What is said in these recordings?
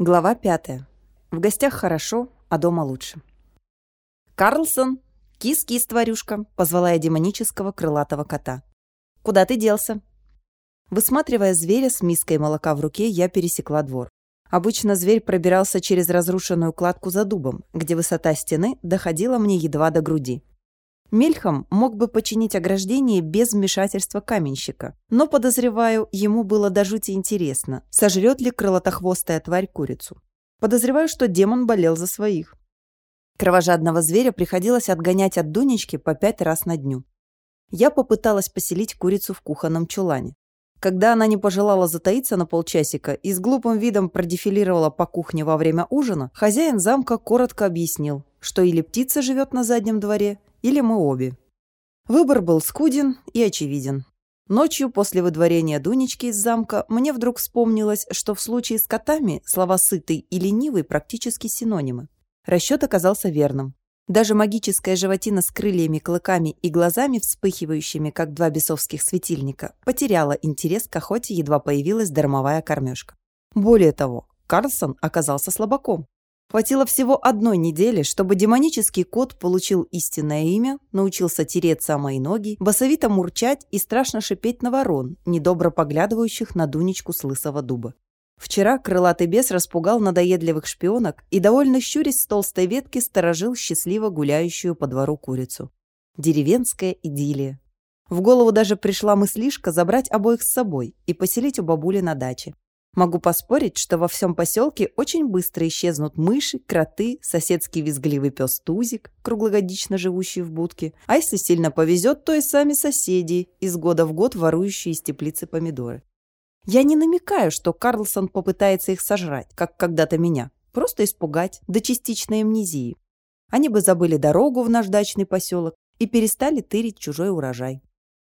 Глава пятая. В гостях хорошо, а дома лучше. «Карлсон! Кис-кис, тварюшка!» — позвала я демонического крылатого кота. «Куда ты делся?» Высматривая зверя с миской молока в руке, я пересекла двор. Обычно зверь пробирался через разрушенную кладку за дубом, где высота стены доходила мне едва до груди. Мельхам мог бы починить ограждение без вмешательства каменщика, но, подозреваю, ему было до жути интересно, сожрет ли крылатохвостая тварь курицу. Подозреваю, что демон болел за своих. Кровожадного зверя приходилось отгонять от Дунечки по пять раз на дню. Я попыталась поселить курицу в кухонном чулане. Когда она не пожелала затаиться на полчасика и с глупым видом продефилировала по кухне во время ужина, хозяин замка коротко объяснил, что или птица живет на заднем дворе, или мы обе. Выбор был скуден и очевиден. Ночью после выдворения Дунечки из замка мне вдруг вспомнилось, что в случае с котами слова «сытый» и «ленивый» практически синонимы. Расчет оказался верным. Даже магическая животина с крыльями, клыками и глазами, вспыхивающими, как два бесовских светильника, потеряла интерес к охоте, едва появилась дармовая кормежка. Более того, Карлсон оказался слабаком. Хватило всего одной недели, чтобы демонический кот получил истинное имя, научился тереться о мои ноги, басовито мурчать и страшно шипеть на ворон, недобро поглядывающих на Дунечку с лысого дуба. Вчера крылатый бес распугал надоедливых шпионок и, довольно щурясь с толстой ветки, сторожил счастливо гуляющую по двору курицу. Деревенская идиллия. В голову даже пришла мыслишка забрать обоих с собой и поселить у бабули на даче. Могу поспорить, что во всем поселке очень быстро исчезнут мыши, кроты, соседский визгливый пес Тузик, круглогодично живущий в будке, а если сильно повезет, то и сами соседи, из года в год ворующие из теплицы помидоры. Я не намекаю, что Карлсон попытается их сожрать, как когда-то меня, просто испугать до частичной амнезии. Они бы забыли дорогу в наш дачный поселок и перестали тырить чужой урожай.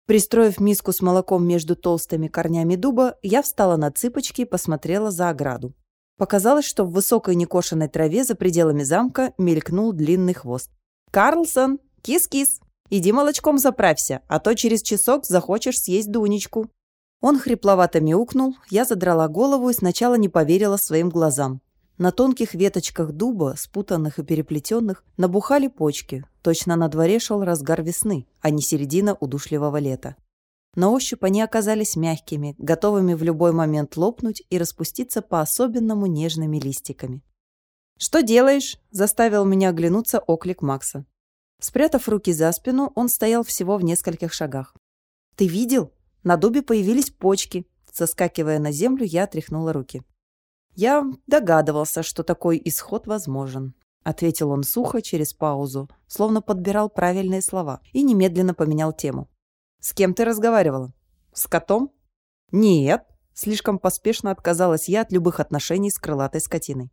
Пристроив миску с молоком между толстыми корнями дуба, я встала на цыпочки и посмотрела за ограду. Показалось, что в высокой некошенной траве за пределами замка мелькнул длинный хвост. «Карлсон! Кис-кис! Иди молочком заправься, а то через часок захочешь съесть Дунечку!» Он хрипловато мяукнул, я задрала голову и сначала не поверила своим глазам. На тонких веточках дуба, спутанных и переплетенных, набухали почки. Точно на дворе шел разгар весны, а не середина удушливого лета. На ощупь они оказались мягкими, готовыми в любой момент лопнуть и распуститься по-особенному нежными листиками. «Что делаешь?» – заставил меня оглянуться оклик Макса. Спрятав руки за спину, он стоял всего в нескольких шагах. «Ты видел? На дубе появились почки». Соскакивая на землю, я отряхнула руки. «Я догадывался, что такой исход возможен», — ответил он сухо через паузу, словно подбирал правильные слова, и немедленно поменял тему. «С кем ты разговаривала? С котом?» «Нет», — слишком поспешно отказалась я от любых отношений с крылатой скотиной.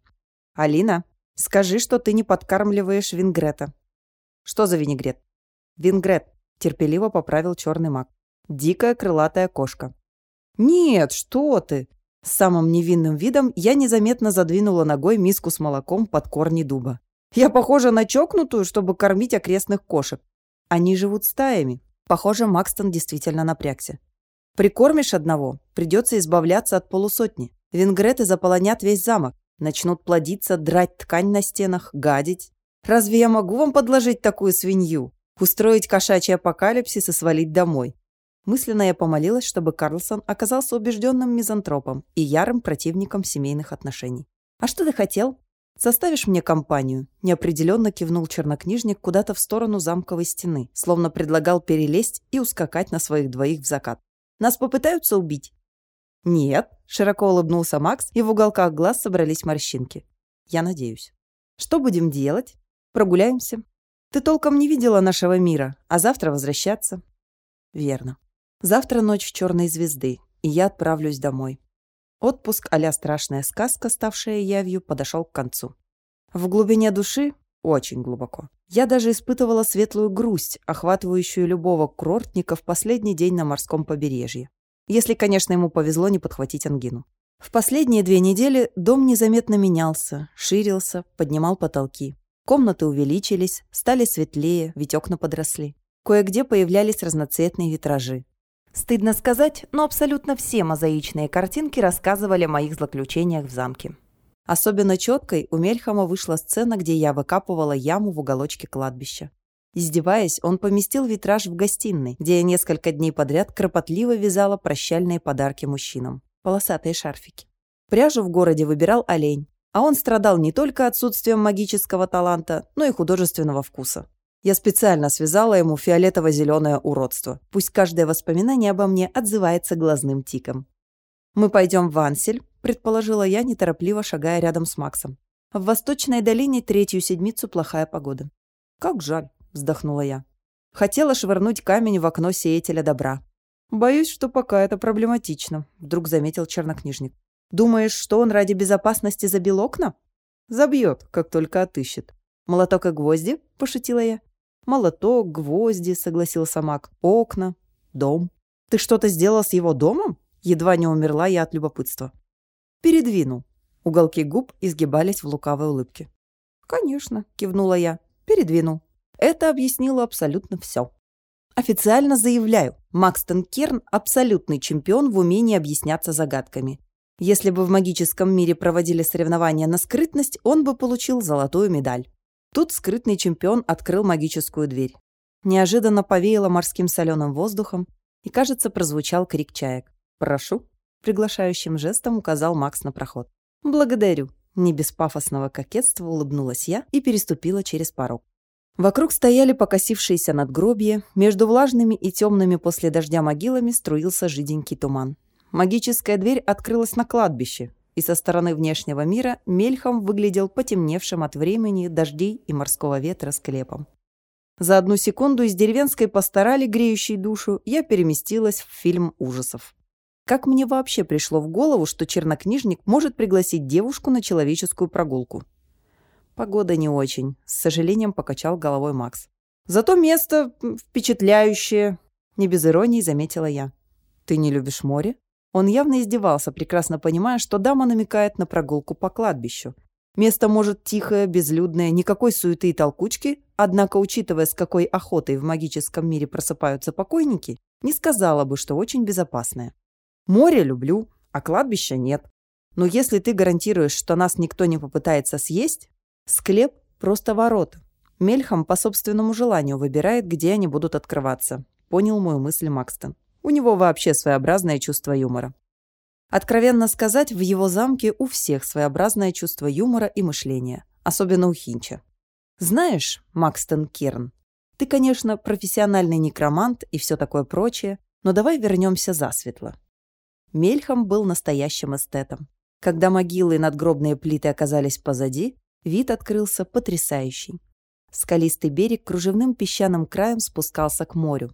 «Алина, скажи, что ты не подкармливаешь вингрета». «Что за винегрет?» «Вингрет», — терпеливо поправил черный маг. «Дикая крылатая кошка». «Нет, что ты!» С самым невинным видом я незаметно задвинула ногой миску с молоком под корни дуба. Я похожа на чокнутую, чтобы кормить окрестных кошек. Они живут стаями. Похоже, Макстон действительно напрягся. Прикормишь одного, придется избавляться от полусотни. Венгреты заполонят весь замок, начнут плодиться, драть ткань на стенах, гадить. Разве я могу вам подложить такую свинью? Устроить кошачий апокалипсис и свалить домой? Мысленно я помолилась, чтобы Карлсон оказался убежденным мизантропом и ярым противником семейных отношений. «А что ты хотел?» «Составишь мне компанию?» Неопределенно кивнул чернокнижник куда-то в сторону замковой стены, словно предлагал перелезть и ускакать на своих двоих в закат. «Нас попытаются убить?» «Нет», — широко улыбнулся Макс, и в уголках глаз собрались морщинки. «Я надеюсь». «Что будем делать?» «Прогуляемся». «Ты толком не видела нашего мира, а завтра возвращаться». «Верно». Завтра ночь черной звезды, и я отправлюсь домой. Отпуск а страшная сказка, ставшая явью, подошел к концу. В глубине души, очень глубоко, я даже испытывала светлую грусть, охватывающую любого курортника в последний день на морском побережье. Если, конечно, ему повезло не подхватить ангину. В последние две недели дом незаметно менялся, ширился, поднимал потолки. Комнаты увеличились, стали светлее, ведь окна подросли. Кое-где появлялись разноцветные витражи. Стыдно сказать, но абсолютно все мозаичные картинки рассказывали о моих злоключениях в замке. Особенно четкой у Мельхама вышла сцена, где я выкапывала яму в уголочке кладбища. Издеваясь, он поместил витраж в гостиной, где я несколько дней подряд кропотливо вязала прощальные подарки мужчинам. Полосатые шарфики. Пряжу в городе выбирал олень, а он страдал не только отсутствием магического таланта, но и художественного вкуса. Я специально связала ему фиолетово-зеленое уродство. Пусть каждое воспоминание обо мне отзывается глазным тиком. «Мы пойдем в Ансель», — предположила я, неторопливо шагая рядом с Максом. «В Восточной долине третью седмицу плохая погода». «Как жаль», — вздохнула я. Хотела швырнуть камень в окно сеятеля добра. «Боюсь, что пока это проблематично», — вдруг заметил чернокнижник. «Думаешь, что он ради безопасности забил окна?» «Забьет, как только отыщет». «Молоток и гвозди?» — пошутила я. «Молоток, гвозди», — согласился Мак. «Окна, дом». «Ты что-то сделал с его домом?» Едва не умерла я от любопытства. «Передвинул». Уголки губ изгибались в лукавой улыбке. «Конечно», — кивнула я. «Передвинул». Это объяснило абсолютно все. Официально заявляю, Макстон Керн – абсолютный чемпион в умении объясняться загадками. Если бы в магическом мире проводили соревнования на скрытность, он бы получил золотую медаль. Тут скрытный чемпион открыл магическую дверь. Неожиданно повеяло морским соленым воздухом, и, кажется, прозвучал крик чаек. «Прошу», — приглашающим жестом указал Макс на проход. «Благодарю», — не без пафосного кокетства улыбнулась я и переступила через порог. Вокруг стояли покосившиеся надгробья, между влажными и темными после дождя могилами струился жиденький туман. Магическая дверь открылась на кладбище, и со стороны внешнего мира мельхом выглядел потемневшим от времени, дождей и морского ветра склепом. За одну секунду из деревенской постарали греющей душу, я переместилась в фильм ужасов. Как мне вообще пришло в голову, что чернокнижник может пригласить девушку на человеческую прогулку? Погода не очень, с сожалением покачал головой Макс. Зато место впечатляющее, не без иронии заметила я. Ты не любишь море? Он явно издевался, прекрасно понимая, что дама намекает на прогулку по кладбищу. Место может тихое, безлюдное, никакой суеты и толкучки, однако, учитывая, с какой охотой в магическом мире просыпаются покойники, не сказала бы, что очень безопасное. Море люблю, а кладбища нет. Но если ты гарантируешь, что нас никто не попытается съесть, Склеп – просто ворота. Мельхам по собственному желанию выбирает, где они будут открываться. Понял мою мысль Макстон. У него вообще своеобразное чувство юмора. Откровенно сказать, в его замке у всех своеобразное чувство юмора и мышления. Особенно у Хинча. Знаешь, Макстон Керн, ты, конечно, профессиональный некромант и все такое прочее, но давай вернемся засветло. Мельхам был настоящим эстетом. Когда могилы и надгробные плиты оказались позади, Вид открылся потрясающий. Скалистый берег кружевным песчаным краем спускался к морю.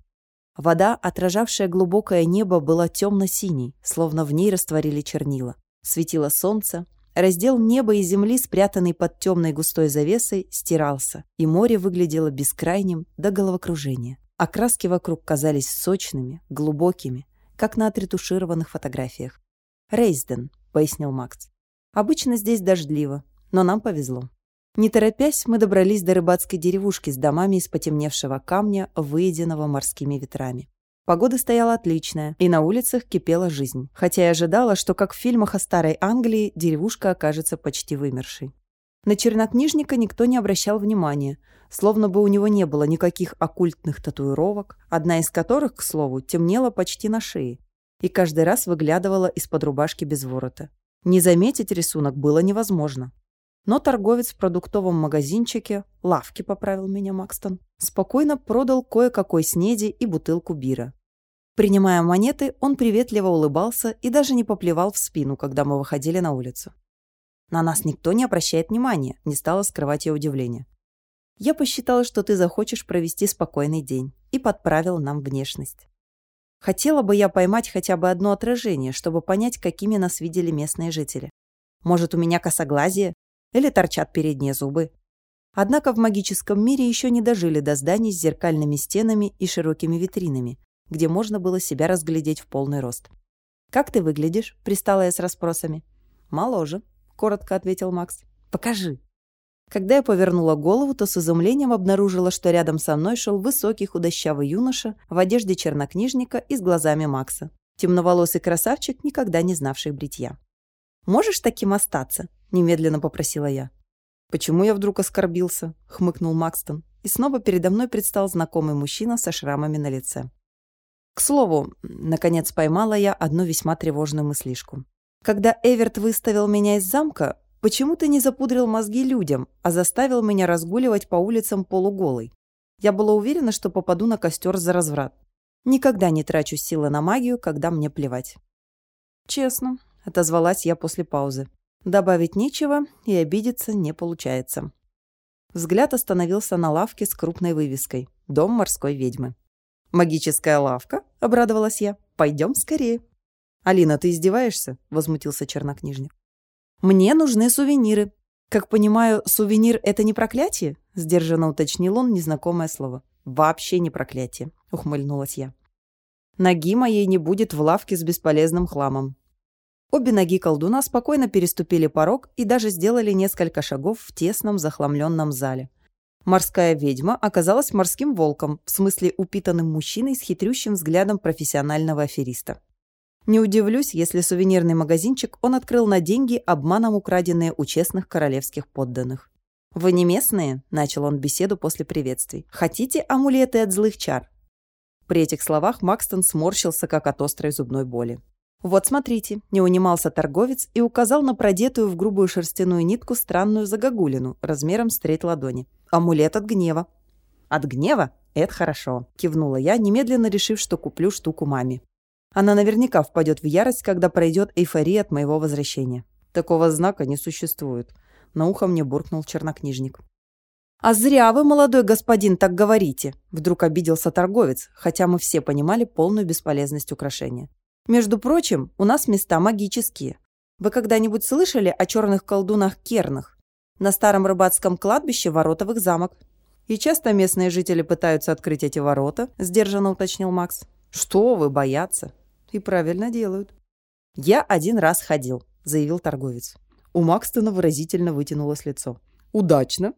Вода, отражавшая глубокое небо, была темно-синей, словно в ней растворили чернила. Светило солнце, раздел неба и земли, спрятанный под темной густой завесой, стирался, и море выглядело бескрайним до головокружения. Окраски вокруг казались сочными, глубокими, как на отретушированных фотографиях. «Рейсден», — пояснил Макс. «Обычно здесь дождливо, но нам повезло. Не торопясь, мы добрались до рыбацкой деревушки с домами из потемневшего камня, выеденного морскими ветрами. Погода стояла отличная, и на улицах кипела жизнь, хотя я ожидала, что, как в фильмах о Старой Англии, деревушка окажется почти вымершей. На чернокнижника никто не обращал внимания, словно бы у него не было никаких оккультных татуировок, одна из которых, к слову, темнела почти на шее и каждый раз выглядывала из-под рубашки без ворота. Не заметить рисунок было невозможно. Но торговец в продуктовом магазинчике, лавки поправил меня Макстон, спокойно продал кое-какой снеди и бутылку бира. Принимая монеты, он приветливо улыбался и даже не поплевал в спину, когда мы выходили на улицу. На нас никто не обращает внимания, не стала скрывать ее удивление. Я посчитала, что ты захочешь провести спокойный день, и подправил нам внешность. Хотела бы я поймать хотя бы одно отражение, чтобы понять, какими нас видели местные жители. Может, у меня косоглазие? Или торчат передние зубы. Однако в магическом мире еще не дожили до зданий с зеркальными стенами и широкими витринами, где можно было себя разглядеть в полный рост. «Как ты выглядишь?» – пристала я с расспросами. «Моложе», – коротко ответил Макс. «Покажи». Когда я повернула голову, то с изумлением обнаружила, что рядом со мной шел высокий худощавый юноша в одежде чернокнижника и с глазами Макса. Темноволосый красавчик, никогда не знавший бритья. «Можешь таким остаться?» Немедленно попросила я. «Почему я вдруг оскорбился?» — хмыкнул Макстон. И снова передо мной предстал знакомый мужчина со шрамами на лице. К слову, наконец поймала я одну весьма тревожную мыслишку. Когда Эверт выставил меня из замка, почему ты не запудрил мозги людям, а заставил меня разгуливать по улицам полуголой? Я была уверена, что попаду на костер за разврат. Никогда не трачу силы на магию, когда мне плевать. «Честно», — отозвалась я после паузы. Добавить нечего, и обидеться не получается. Взгляд остановился на лавке с крупной вывеской «Дом морской ведьмы». «Магическая лавка?» — обрадовалась я. «Пойдем скорее». «Алина, ты издеваешься?» — возмутился чернокнижник. «Мне нужны сувениры. Как понимаю, сувенир — это не проклятие?» — сдержанно уточнил он незнакомое слово. «Вообще не проклятие», — ухмыльнулась я. «Ноги моей не будет в лавке с бесполезным хламом. Обе ноги колдуна спокойно переступили порог и даже сделали несколько шагов в тесном захламленном зале. Морская ведьма оказалась морским волком, в смысле упитанным мужчиной с хитрющим взглядом профессионального афериста. Не удивлюсь, если сувенирный магазинчик он открыл на деньги, обманом украденные у честных королевских подданных. «Вы не местные?» – начал он беседу после приветствий. «Хотите амулеты от злых чар?» При этих словах Макстон сморщился, как от острой зубной боли. «Вот смотрите», — не унимался торговец и указал на продетую в грубую шерстяную нитку странную загогулину размером с треть ладони. «Амулет от гнева». «От гнева? Это хорошо», — кивнула я, немедленно решив, что куплю штуку маме. Она наверняка впадет в ярость, когда пройдет эйфория от моего возвращения. Такого знака не существует. На ухо мне буркнул чернокнижник. «А зря вы, молодой господин, так говорите!» Вдруг обиделся торговец, хотя мы все понимали полную бесполезность украшения. Между прочим, у нас места магические. Вы когда-нибудь слышали о черных колдунах-кернах? На старом рыбацком кладбище воротовых замок. И часто местные жители пытаются открыть эти ворота, сдержанно уточнил Макс. Что вы, боятся? И правильно делают. Я один раз ходил, заявил торговец. У Макстона выразительно вытянулось лицо. Удачно.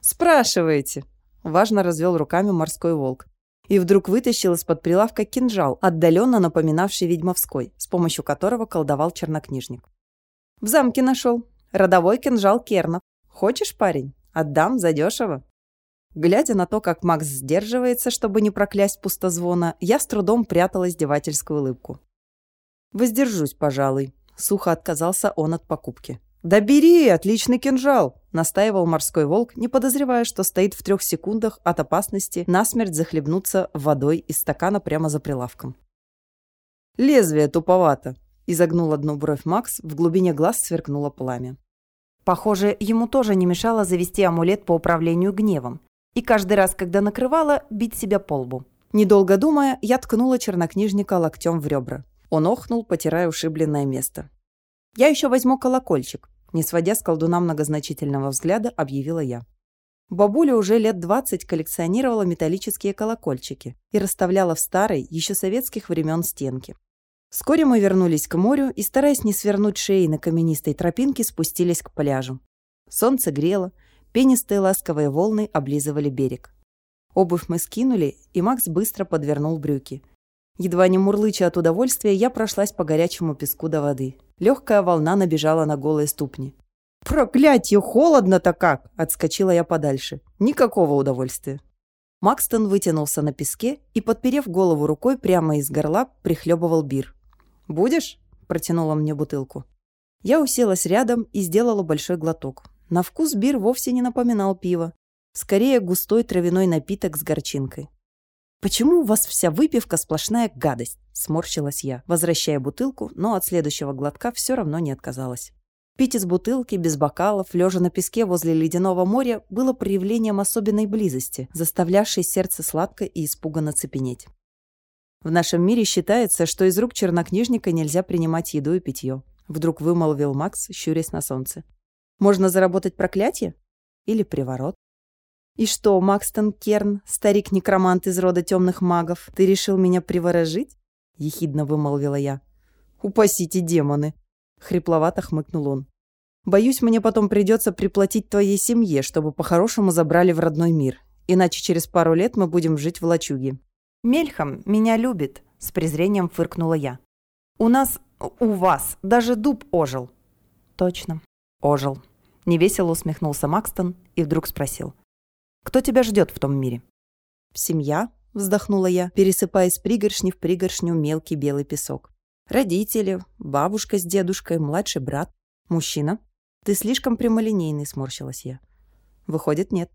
Спрашиваете. Важно развел руками морской волк и вдруг вытащил из-под прилавка кинжал, отдаленно напоминавший ведьмовской, с помощью которого колдовал чернокнижник. «В замке нашел. Родовой кинжал Кернов. Хочешь, парень? Отдам задешево». Глядя на то, как Макс сдерживается, чтобы не проклясть пустозвона, я с трудом прятала издевательскую улыбку. «Воздержусь, пожалуй», — сухо отказался он от покупки. «Да бери, отличный кинжал!» – настаивал морской волк, не подозревая, что стоит в трех секундах от опасности насмерть захлебнуться водой из стакана прямо за прилавком. «Лезвие туповато!» – изогнул одну бровь Макс, в глубине глаз сверкнуло пламя. Похоже, ему тоже не мешало завести амулет по управлению гневом. И каждый раз, когда накрывала, бить себя по лбу. Недолго думая, я ткнула чернокнижника локтем в ребра. Он охнул, потирая ушибленное место. «Я еще возьму колокольчик», не сводя с колдуна многозначительного взгляда, объявила я. Бабуля уже лет 20 коллекционировала металлические колокольчики и расставляла в старой, еще советских времен стенки. Вскоре мы вернулись к морю и, стараясь не свернуть шеи на каменистой тропинке, спустились к пляжу. Солнце грело, пенистые ласковые волны облизывали берег. Обувь мы скинули, и Макс быстро подвернул брюки. Едва не мурлыча от удовольствия, я прошлась по горячему песку до воды. Легкая волна набежала на голые ступни. «Проклятье, холодно-то как!» – отскочила я подальше. Никакого удовольствия. Макстон вытянулся на песке и, подперев голову рукой прямо из горла, прихлебывал бир. «Будешь?» – протянула мне бутылку. Я уселась рядом и сделала большой глоток. На вкус бир вовсе не напоминал пива. Скорее, густой травяной напиток с горчинкой. «Почему у вас вся выпивка сплошная гадость?» – сморщилась я, возвращая бутылку, но от следующего глотка все равно не отказалась. Пить из бутылки, без бокалов, лежа на песке возле ледяного моря, было проявлением особенной близости, заставлявшей сердце сладко и испуганно цепенеть. В нашем мире считается, что из рук чернокнижника нельзя принимать еду и питье. Вдруг вымолвил Макс, щурясь на солнце. Можно заработать проклятие? Или приворот? «И что, Макстон Керн, старик-некромант из рода темных магов, ты решил меня приворожить?» — ехидно вымолвила я. «Упасите демоны!» — хрипловато хмыкнул он. «Боюсь, мне потом придется приплатить твоей семье, чтобы по-хорошему забрали в родной мир. Иначе через пару лет мы будем жить в лачуге». «Мельхам меня любит», — с презрением фыркнула я. «У нас, у вас, даже дуб ожил». «Точно, ожил. Невесело усмехнулся Макстон и вдруг спросил. «Кто тебя ждет в том мире?» «Семья», — вздохнула я, пересыпая с пригоршни в пригоршню мелкий белый песок. «Родители, бабушка с дедушкой, младший брат, мужчина». «Ты слишком прямолинейный», — сморщилась я. «Выходит, нет».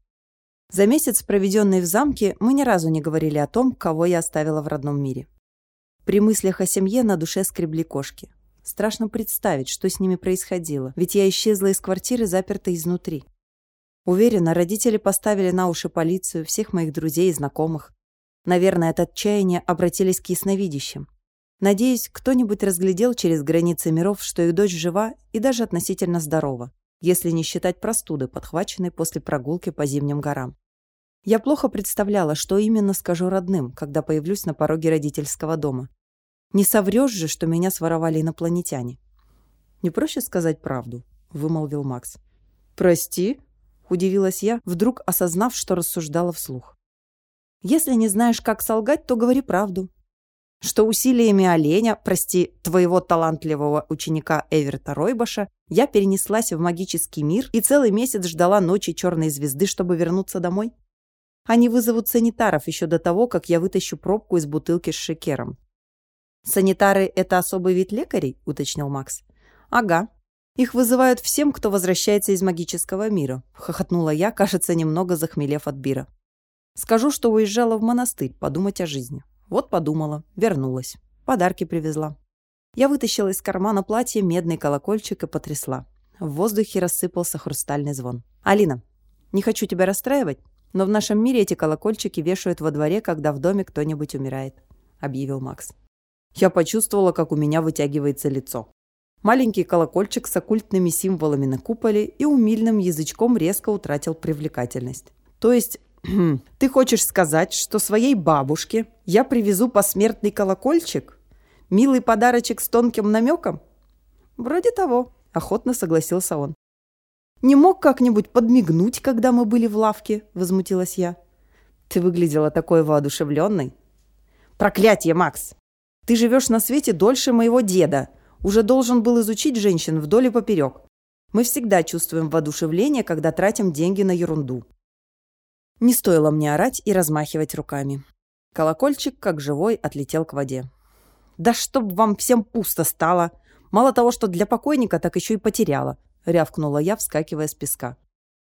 За месяц, проведенный в замке, мы ни разу не говорили о том, кого я оставила в родном мире. При мыслях о семье на душе скребли кошки. Страшно представить, что с ними происходило, ведь я исчезла из квартиры, запертой изнутри. Уверена, родители поставили на уши полицию, всех моих друзей и знакомых. Наверное, от отчаяния обратились к ясновидящим. Надеюсь, кто-нибудь разглядел через границы миров, что их дочь жива и даже относительно здорова, если не считать простуды, подхваченной после прогулки по зимним горам. Я плохо представляла, что именно скажу родным, когда появлюсь на пороге родительского дома. Не соврешь же, что меня своровали инопланетяне. «Не проще сказать правду», — вымолвил Макс. «Прости?» — удивилась я, вдруг осознав, что рассуждала вслух. «Если не знаешь, как солгать, то говори правду», что усилиями оленя, прости, твоего талантливого ученика Эверта Ройбаша, я перенеслась в магический мир и целый месяц ждала ночи черной звезды, чтобы вернуться домой? Они вызовут санитаров еще до того, как я вытащу пробку из бутылки с шекером. «Санитары – это особый вид лекарей?» – уточнил Макс. «Ага. Их вызывают всем, кто возвращается из магического мира», – хохотнула я, кажется, немного захмелев от бира. «Скажу, что уезжала в монастырь подумать о жизни. Вот подумала, вернулась. Подарки привезла. Я вытащила из кармана платья медный колокольчик и потрясла. В воздухе рассыпался хрустальный звон. «Алина, не хочу тебя расстраивать, но в нашем мире эти колокольчики вешают во дворе, когда в доме кто-нибудь умирает», — объявил Макс. Я почувствовала, как у меня вытягивается лицо. Маленький колокольчик с оккультными символами на куполе и умильным язычком резко утратил привлекательность. То есть Ты хочешь сказать, что своей бабушке я привезу посмертный колокольчик? Милый подарочек с тонким намеком? Вроде того, охотно согласился он. Не мог как-нибудь подмигнуть, когда мы были в лавке? Возмутилась я. Ты выглядела такой воодушевленной. Проклятие, Макс! Ты живешь на свете дольше моего деда. Уже должен был изучить женщин вдоль и поперек. Мы всегда чувствуем воодушевление, когда тратим деньги на ерунду. Не стоило мне орать и размахивать руками. Колокольчик, как живой, отлетел к воде. «Да чтоб вам всем пусто стало! Мало того, что для покойника, так еще и потеряла!» — рявкнула я, вскакивая с песка.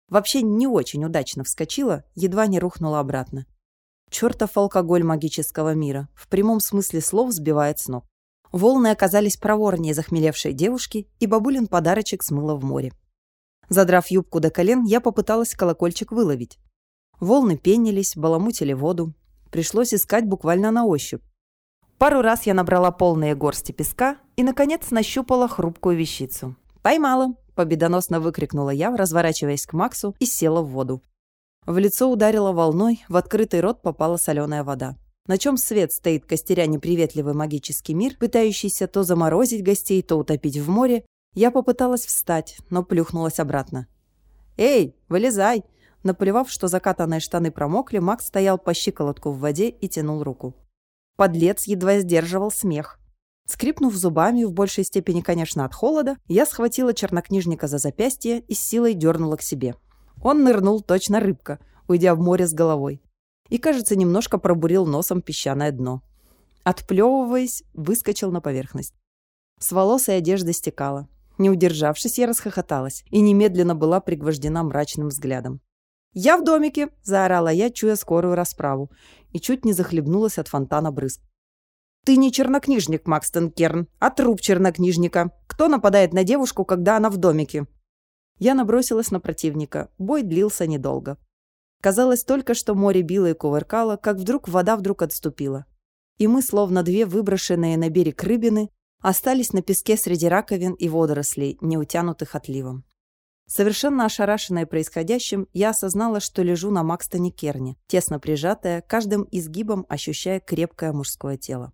Вообще не очень удачно вскочила, едва не рухнула обратно. Чертов алкоголь магического мира. В прямом смысле слов сбивает с ног. Волны оказались проворнее захмелевшей девушки, и бабулин подарочек смыло в море. Задрав юбку до колен, я попыталась колокольчик выловить. Волны пенились, баламутили воду. Пришлось искать буквально на ощупь. Пару раз я набрала полные горсти песка и, наконец, нащупала хрупкую вещицу. «Поймала!» – победоносно выкрикнула я, разворачиваясь к Максу и села в воду. В лицо ударило волной, в открытый рот попала соленая вода. На чем свет стоит костеря неприветливый магический мир, пытающийся то заморозить гостей, то утопить в море, я попыталась встать, но плюхнулась обратно. «Эй, вылезай!» Наплевав, что закатанные штаны промокли, Макс стоял по щиколотку в воде и тянул руку. Подлец едва сдерживал смех. Скрипнув зубами, в большей степени, конечно, от холода, я схватила чернокнижника за запястье и с силой дернула к себе. Он нырнул точно рыбка, уйдя в море с головой. И, кажется, немножко пробурил носом песчаное дно. Отплевываясь, выскочил на поверхность. С волос и одежды стекала. Не удержавшись, я расхохоталась и немедленно была пригвождена мрачным взглядом. «Я в домике!» – заорала я, чуя скорую расправу, и чуть не захлебнулась от фонтана брызг. «Ты не чернокнижник, Макстон Керн, а труп чернокнижника. Кто нападает на девушку, когда она в домике?» Я набросилась на противника. Бой длился недолго. Казалось только, что море било и кувыркало, как вдруг вода вдруг отступила. И мы, словно две выброшенные на берег рыбины, остались на песке среди раковин и водорослей, не утянутых отливом. Совершенно ошарашенная происходящим, я осознала, что лежу на Макстоне Керне, тесно прижатая, каждым изгибом ощущая крепкое мужское тело.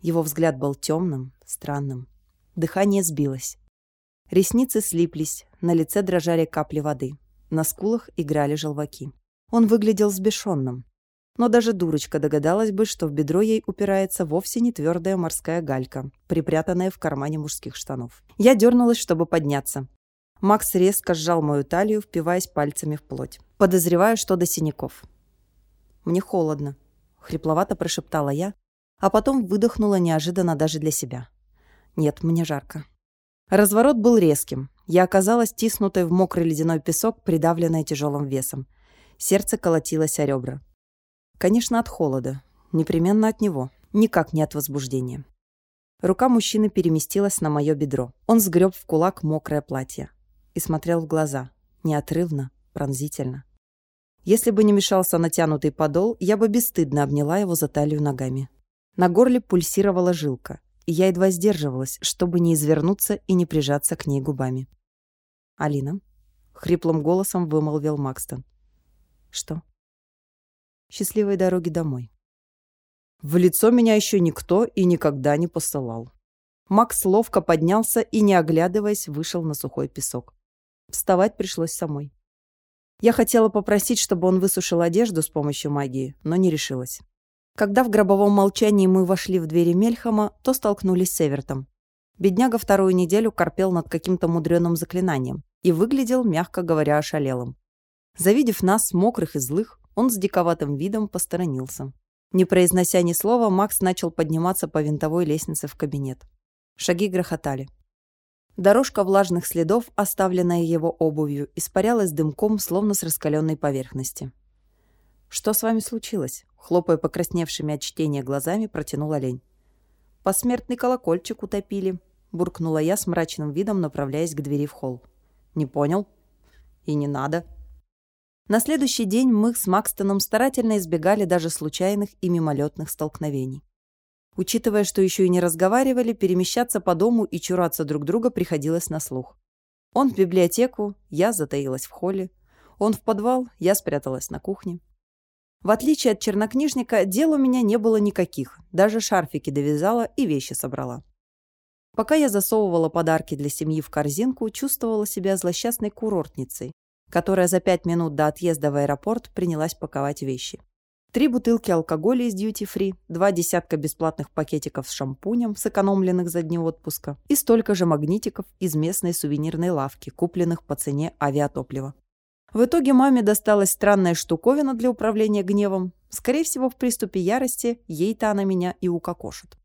Его взгляд был темным, странным. Дыхание сбилось. Ресницы слиплись, на лице дрожали капли воды. На скулах играли желваки. Он выглядел сбешенным. Но даже дурочка догадалась бы, что в бедро ей упирается вовсе не твердая морская галька, припрятанная в кармане мужских штанов. Я дернулась, чтобы подняться. Макс резко сжал мою талию, впиваясь пальцами в плоть. Подозреваю, что до синяков. «Мне холодно», — хрипловато прошептала я, а потом выдохнула неожиданно даже для себя. «Нет, мне жарко». Разворот был резким. Я оказалась тиснутой в мокрый ледяной песок, придавленной тяжелым весом. Сердце колотилось о ребра. Конечно, от холода. Непременно от него. Никак не от возбуждения. Рука мужчины переместилась на мое бедро. Он сгреб в кулак мокрое платье и смотрел в глаза, неотрывно, пронзительно. Если бы не мешался натянутый подол, я бы бесстыдно обняла его за талию ногами. На горле пульсировала жилка, и я едва сдерживалась, чтобы не извернуться и не прижаться к ней губами. «Алина?» — хриплым голосом вымолвил Макстон. «Что?» «Счастливой дороги домой». В лицо меня еще никто и никогда не посылал. Макс ловко поднялся и, не оглядываясь, вышел на сухой песок. Вставать пришлось самой. Я хотела попросить, чтобы он высушил одежду с помощью магии, но не решилась. Когда в гробовом молчании мы вошли в двери Мельхама, то столкнулись с Эвертом. Бедняга вторую неделю корпел над каким-то мудреным заклинанием и выглядел, мягко говоря, ошалелым. Завидев нас, мокрых и злых, он с диковатым видом посторонился. Не произнося ни слова, Макс начал подниматься по винтовой лестнице в кабинет. Шаги грохотали. Дорожка влажных следов, оставленная его обувью, испарялась дымком, словно с раскаленной поверхности. «Что с вами случилось?» — хлопая покрасневшими от чтения глазами, протянул олень. «Посмертный колокольчик утопили», — буркнула я с мрачным видом, направляясь к двери в холл. «Не понял?» «И не надо». На следующий день мы с Макстоном старательно избегали даже случайных и мимолетных столкновений. Учитывая, что еще и не разговаривали, перемещаться по дому и чураться друг друга приходилось на слух. Он в библиотеку, я затаилась в холле. Он в подвал, я спряталась на кухне. В отличие от чернокнижника, дел у меня не было никаких. Даже шарфики довязала и вещи собрала. Пока я засовывала подарки для семьи в корзинку, чувствовала себя злосчастной курортницей, которая за пять минут до отъезда в аэропорт принялась паковать вещи. Три бутылки алкоголя из дьюти-фри, два десятка бесплатных пакетиков с шампунем, сэкономленных за дни отпуска, и столько же магнитиков из местной сувенирной лавки, купленных по цене авиатоплива. В итоге маме досталась странная штуковина для управления гневом. Скорее всего, в приступе ярости ей-то она меня и укокошит.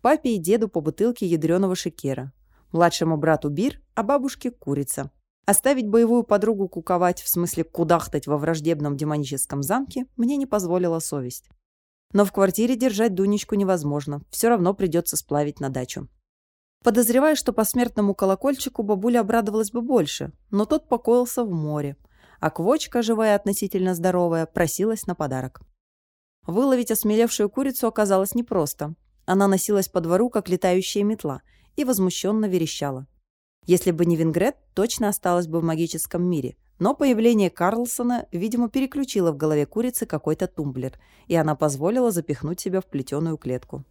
Папе и деду по бутылке ядреного шекера. Младшему брату бир, а бабушке курица. Оставить боевую подругу куковать, в смысле кудахтать во враждебном демоническом замке, мне не позволила совесть. Но в квартире держать Дунечку невозможно, все равно придется сплавить на дачу. Подозреваю, что по смертному колокольчику бабуля обрадовалась бы больше, но тот покоился в море, а квочка, живая относительно здоровая, просилась на подарок. Выловить осмелевшую курицу оказалось непросто. Она носилась по двору, как летающая метла, и возмущенно верещала. Если бы не Вингрет, точно осталась бы в магическом мире. Но появление Карлсона, видимо, переключило в голове курицы какой-то тумблер, и она позволила запихнуть себя в плетеную клетку.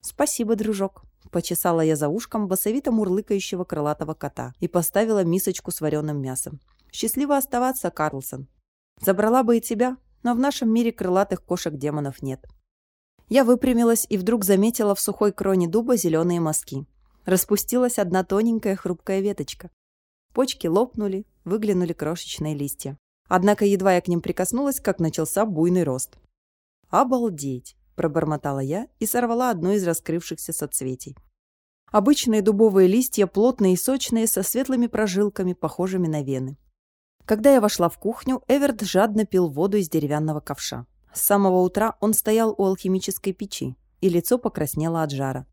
«Спасибо, дружок», — почесала я за ушком басовито мурлыкающего крылатого кота и поставила мисочку с вареным мясом. «Счастливо оставаться, Карлсон. Забрала бы и тебя, но в нашем мире крылатых кошек-демонов нет». Я выпрямилась и вдруг заметила в сухой кроне дуба зеленые мазки. Распустилась одна тоненькая хрупкая веточка. Почки лопнули, выглянули крошечные листья. Однако едва я к ним прикоснулась, как начался буйный рост. «Обалдеть!» – пробормотала я и сорвала одно из раскрывшихся соцветий. Обычные дубовые листья, плотные и сочные, со светлыми прожилками, похожими на вены. Когда я вошла в кухню, Эверт жадно пил воду из деревянного ковша. С самого утра он стоял у алхимической печи, и лицо покраснело от жара.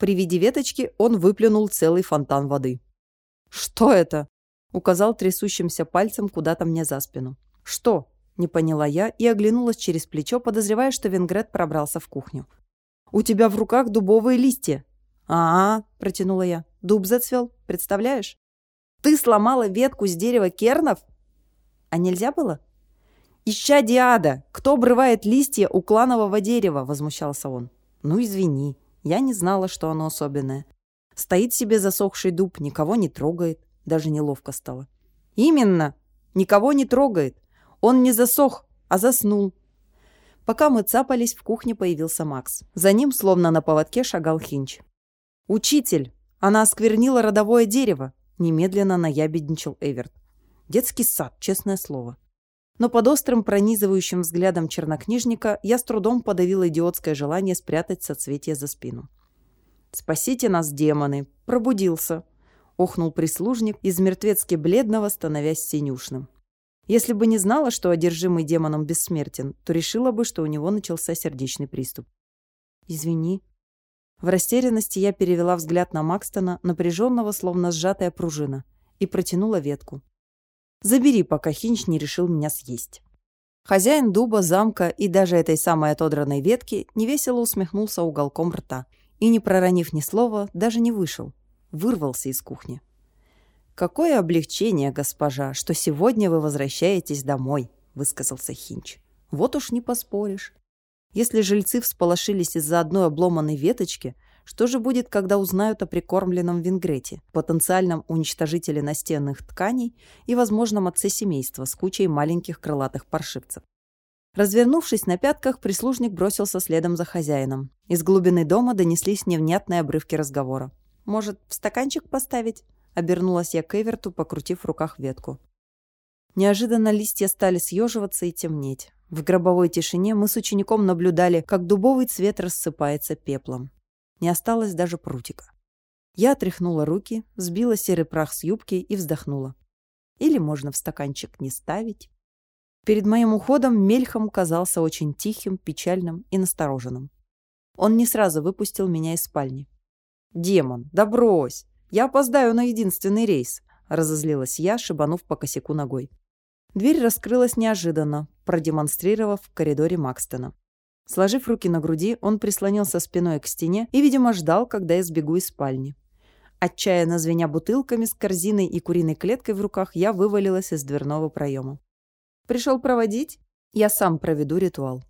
При виде веточки он выплюнул целый фонтан воды. «Что это?» — указал трясущимся пальцем куда-то мне за спину. «Что?» — не поняла я и оглянулась через плечо, подозревая, что Венгрет пробрался в кухню. «У тебя в руках дубовые листья!» «А-а!» — протянула я. «Дуб зацвел, представляешь?» «Ты сломала ветку с дерева кернов?» «А нельзя было?» «Ища диада! Кто обрывает листья у кланового дерева?» — возмущался он. «Ну, извини», я не знала, что оно особенное. Стоит себе засохший дуб, никого не трогает. Даже неловко стало. Именно! Никого не трогает. Он не засох, а заснул. Пока мы цапались, в кухне появился Макс. За ним, словно на поводке, шагал Хинч. «Учитель! Она осквернила родовое дерево!» Немедленно наябедничал Эверт. Детский сад, честное слово. Но под острым пронизывающим взглядом чернокнижника я с трудом подавила идиотское желание спрятать соцветие за спину. «Спасите нас, демоны!» Пробудился. Охнул прислужник, из мертвецки бледного становясь синюшным. Если бы не знала, что одержимый демоном бессмертен, то решила бы, что у него начался сердечный приступ. «Извини». В растерянности я перевела взгляд на Макстона, напряженного, словно сжатая пружина, и протянула ветку. «Забери, пока Хинч не решил меня съесть». Хозяин дуба, замка и даже этой самой отодранной ветки невесело усмехнулся уголком рта и, не проронив ни слова, даже не вышел, вырвался из кухни. «Какое облегчение, госпожа, что сегодня вы возвращаетесь домой», — высказался Хинч. «Вот уж не поспоришь. Если жильцы всполошились из-за одной обломанной веточки, что же будет, когда узнают о прикормленном вингрете, потенциальном уничтожителе настенных тканей и возможном отце семейства с кучей маленьких крылатых паршивцев? Развернувшись на пятках, прислужник бросился следом за хозяином. Из глубины дома донеслись невнятные обрывки разговора. «Может, в стаканчик поставить?» Обернулась я к Эверту, покрутив в руках ветку. Неожиданно листья стали съеживаться и темнеть. В гробовой тишине мы с учеником наблюдали, как дубовый цвет рассыпается пеплом. Не осталось даже прутика. Я отряхнула руки, сбила серый прах с юбки и вздохнула. Или можно в стаканчик не ставить. Перед моим уходом Мельхом казался очень тихим, печальным и настороженным. Он не сразу выпустил меня из спальни. «Демон, да брось! «Я опоздаю на единственный рейс», — разозлилась я, шибанув по косяку ногой. Дверь раскрылась неожиданно, продемонстрировав в коридоре Макстона. Сложив руки на груди, он прислонился спиной к стене и, видимо, ждал, когда я сбегу из спальни. Отчаянно звеня бутылками с корзиной и куриной клеткой в руках, я вывалилась из дверного проема. «Пришел проводить? Я сам проведу ритуал».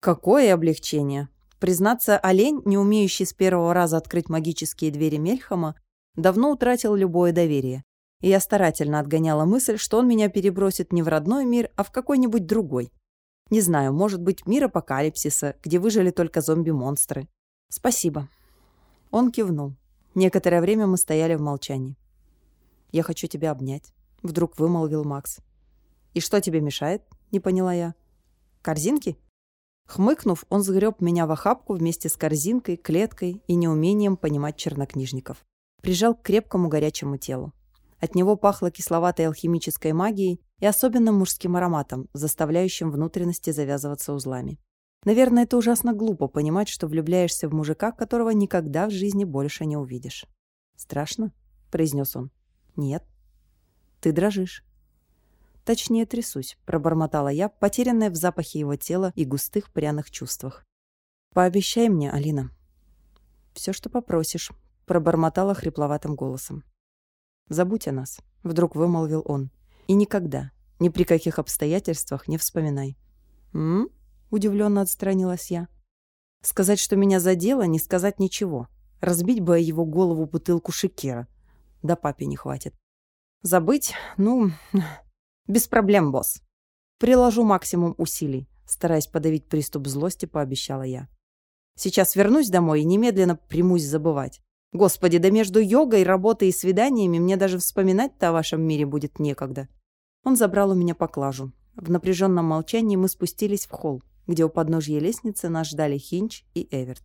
Какое облегчение! Признаться, олень, не умеющий с первого раза открыть магические двери Мельхама, давно утратил любое доверие. И я старательно отгоняла мысль, что он меня перебросит не в родной мир, а в какой-нибудь другой. Не знаю, может быть, мир апокалипсиса, где выжили только зомби-монстры. Спасибо. Он кивнул. Некоторое время мы стояли в молчании. «Я хочу тебя обнять», — вдруг вымолвил Макс. «И что тебе мешает?» — не поняла я. «Корзинки?» Хмыкнув, он сгреб меня в охапку вместе с корзинкой, клеткой и неумением понимать чернокнижников. Прижал к крепкому горячему телу. От него пахло кисловатой алхимической магией и особенным мужским ароматом, заставляющим внутренности завязываться узлами. Наверное, это ужасно глупо понимать, что влюбляешься в мужика, которого никогда в жизни больше не увидишь. «Страшно?» — произнес он. «Нет». «Ты дрожишь». «Точнее, трясусь», — пробормотала я, потерянная в запахе его тела и густых пряных чувствах. «Пообещай мне, Алина». «Все, что попросишь», пробормотала хрипловатым голосом. «Забудь о нас», — вдруг вымолвил он. «И никогда, ни при каких обстоятельствах не вспоминай». «М?», удивленно отстранилась я. «Сказать, что меня задело, не сказать ничего. Разбить бы его голову бутылку шикера. Да папе не хватит. Забыть? Ну, без проблем, босс. Приложу максимум усилий», стараясь подавить приступ злости, пообещала я. «Сейчас вернусь домой и немедленно примусь забывать. Господи, да между йогой, работой и свиданиями мне даже вспоминать-то о вашем мире будет некогда. Он забрал у меня поклажу. В напряженном молчании мы спустились в холл, где у подножья лестницы нас ждали Хинч и Эверт.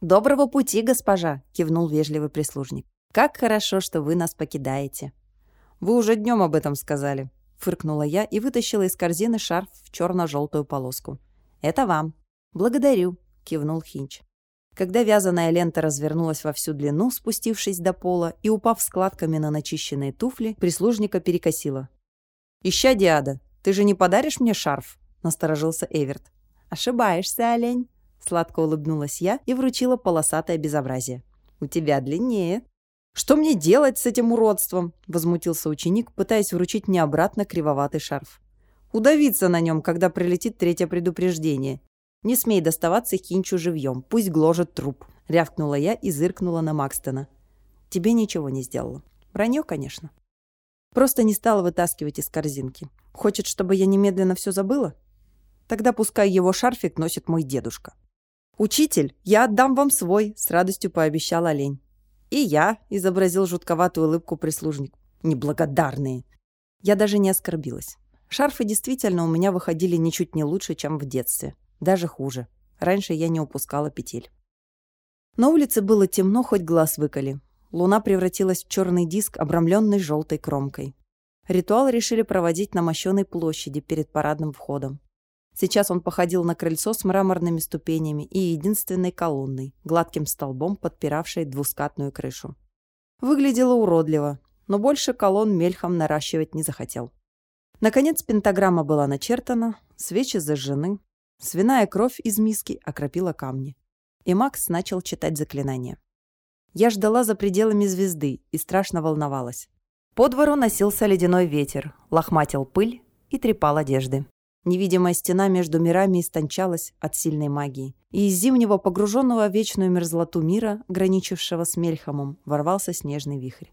«Доброго пути, госпожа!» — кивнул вежливый прислужник. «Как хорошо, что вы нас покидаете!» «Вы уже днем об этом сказали», — фыркнула я и вытащила из корзины шарф в черно-желтую полоску. «Это вам». «Благодарю», — кивнул Хинч. Когда вязаная лента развернулась во всю длину, спустившись до пола и упав складками на начищенные туфли, прислужника перекосила. «Ища, Диада, ты же не подаришь мне шарф?» – насторожился Эверт. «Ошибаешься, олень!» – сладко улыбнулась я и вручила полосатое безобразие. «У тебя длиннее». «Что мне делать с этим уродством?» – возмутился ученик, пытаясь вручить мне обратно кривоватый шарф. «Удавиться на нем, когда прилетит третье предупреждение. «Не смей доставаться Хинчу живьем, пусть гложет труп», — рявкнула я и зыркнула на Макстона. «Тебе ничего не сделала. Вранье, конечно». Просто не стала вытаскивать из корзинки. Хочет, чтобы я немедленно все забыла? Тогда пускай его шарфик носит мой дедушка. «Учитель, я отдам вам свой», — с радостью пообещал олень. «И я», — изобразил жутковатую улыбку прислужник. «Неблагодарные». Я даже не оскорбилась. Шарфы действительно у меня выходили ничуть не лучше, чем в детстве. Даже хуже. Раньше я не упускала петель. На улице было темно, хоть глаз выколи. Луна превратилась в черный диск, обрамленный желтой кромкой. Ритуал решили проводить на мощенной площади перед парадным входом. Сейчас он походил на крыльцо с мраморными ступенями и единственной колонной, гладким столбом, подпиравшей двускатную крышу. Выглядело уродливо, но больше колонн мельхом наращивать не захотел. Наконец пентаграмма была начертана, свечи зажжены, свиная кровь из миски окропила камни. И Макс начал читать заклинание. Я ждала за пределами звезды и страшно волновалась. По двору носился ледяной ветер, лохматил пыль и трепал одежды. Невидимая стена между мирами истончалась от сильной магии, и из зимнего, погруженного в вечную мерзлоту мира, граничившего с Мельхамом, ворвался снежный вихрь.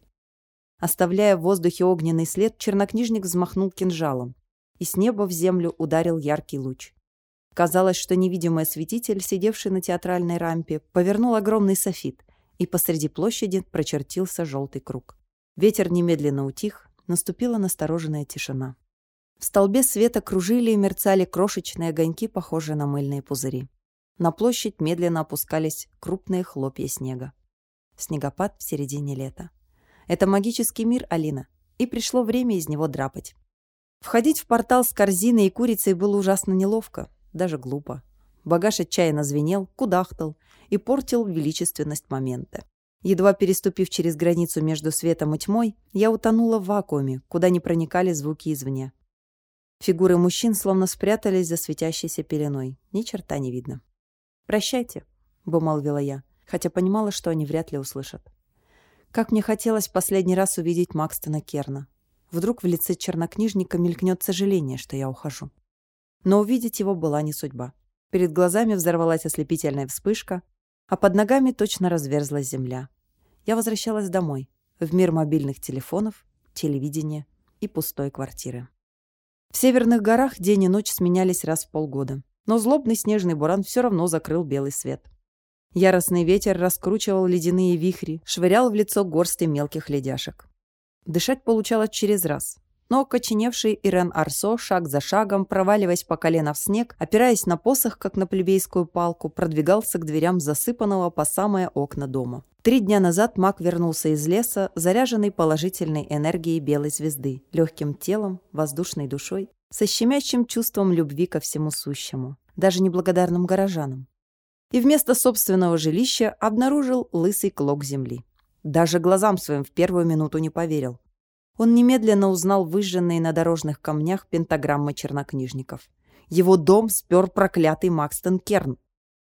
Оставляя в воздухе огненный след, чернокнижник взмахнул кинжалом, и с неба в землю ударил яркий луч. Казалось, что невидимый осветитель, сидевший на театральной рампе, повернул огромный софит, и посреди площади прочертился желтый круг. Ветер немедленно утих, наступила настороженная тишина. В столбе света кружили и мерцали крошечные огоньки, похожие на мыльные пузыри. На площадь медленно опускались крупные хлопья снега. Снегопад в середине лета. Это магический мир, Алина, и пришло время из него драпать. Входить в портал с корзиной и курицей было ужасно неловко, даже глупо. Багаж отчаянно звенел, кудахтал и портил величественность момента. Едва переступив через границу между светом и тьмой, я утонула в вакууме, куда не проникали звуки извне. Фигуры мужчин словно спрятались за светящейся пеленой. Ни черта не видно. «Прощайте», — вымолвила я, хотя понимала, что они вряд ли услышат. Как мне хотелось последний раз увидеть Макстона Керна. Вдруг в лице чернокнижника мелькнет сожаление, что я ухожу. Но увидеть его была не судьба. Перед глазами взорвалась ослепительная вспышка, а под ногами точно разверзлась земля я возвращалась домой, в мир мобильных телефонов, телевидения и пустой квартиры. В северных горах день и ночь сменялись раз в полгода, но злобный снежный буран все равно закрыл белый свет. Яростный ветер раскручивал ледяные вихри, швырял в лицо горсти мелких ледяшек. Дышать получалось через раз, но окоченевший Ирен Арсо, шаг за шагом, проваливаясь по колено в снег, опираясь на посох, как на плебейскую палку, продвигался к дверям засыпанного по самые окна дома. Три дня назад маг вернулся из леса, заряженный положительной энергией белой звезды, легким телом, воздушной душой, со щемящим чувством любви ко всему сущему, даже неблагодарным горожанам. И вместо собственного жилища обнаружил лысый клок земли. Даже глазам своим в первую минуту не поверил. Он немедленно узнал выжженные на дорожных камнях пентаграммы чернокнижников. Его дом спер проклятый Макстон Керн.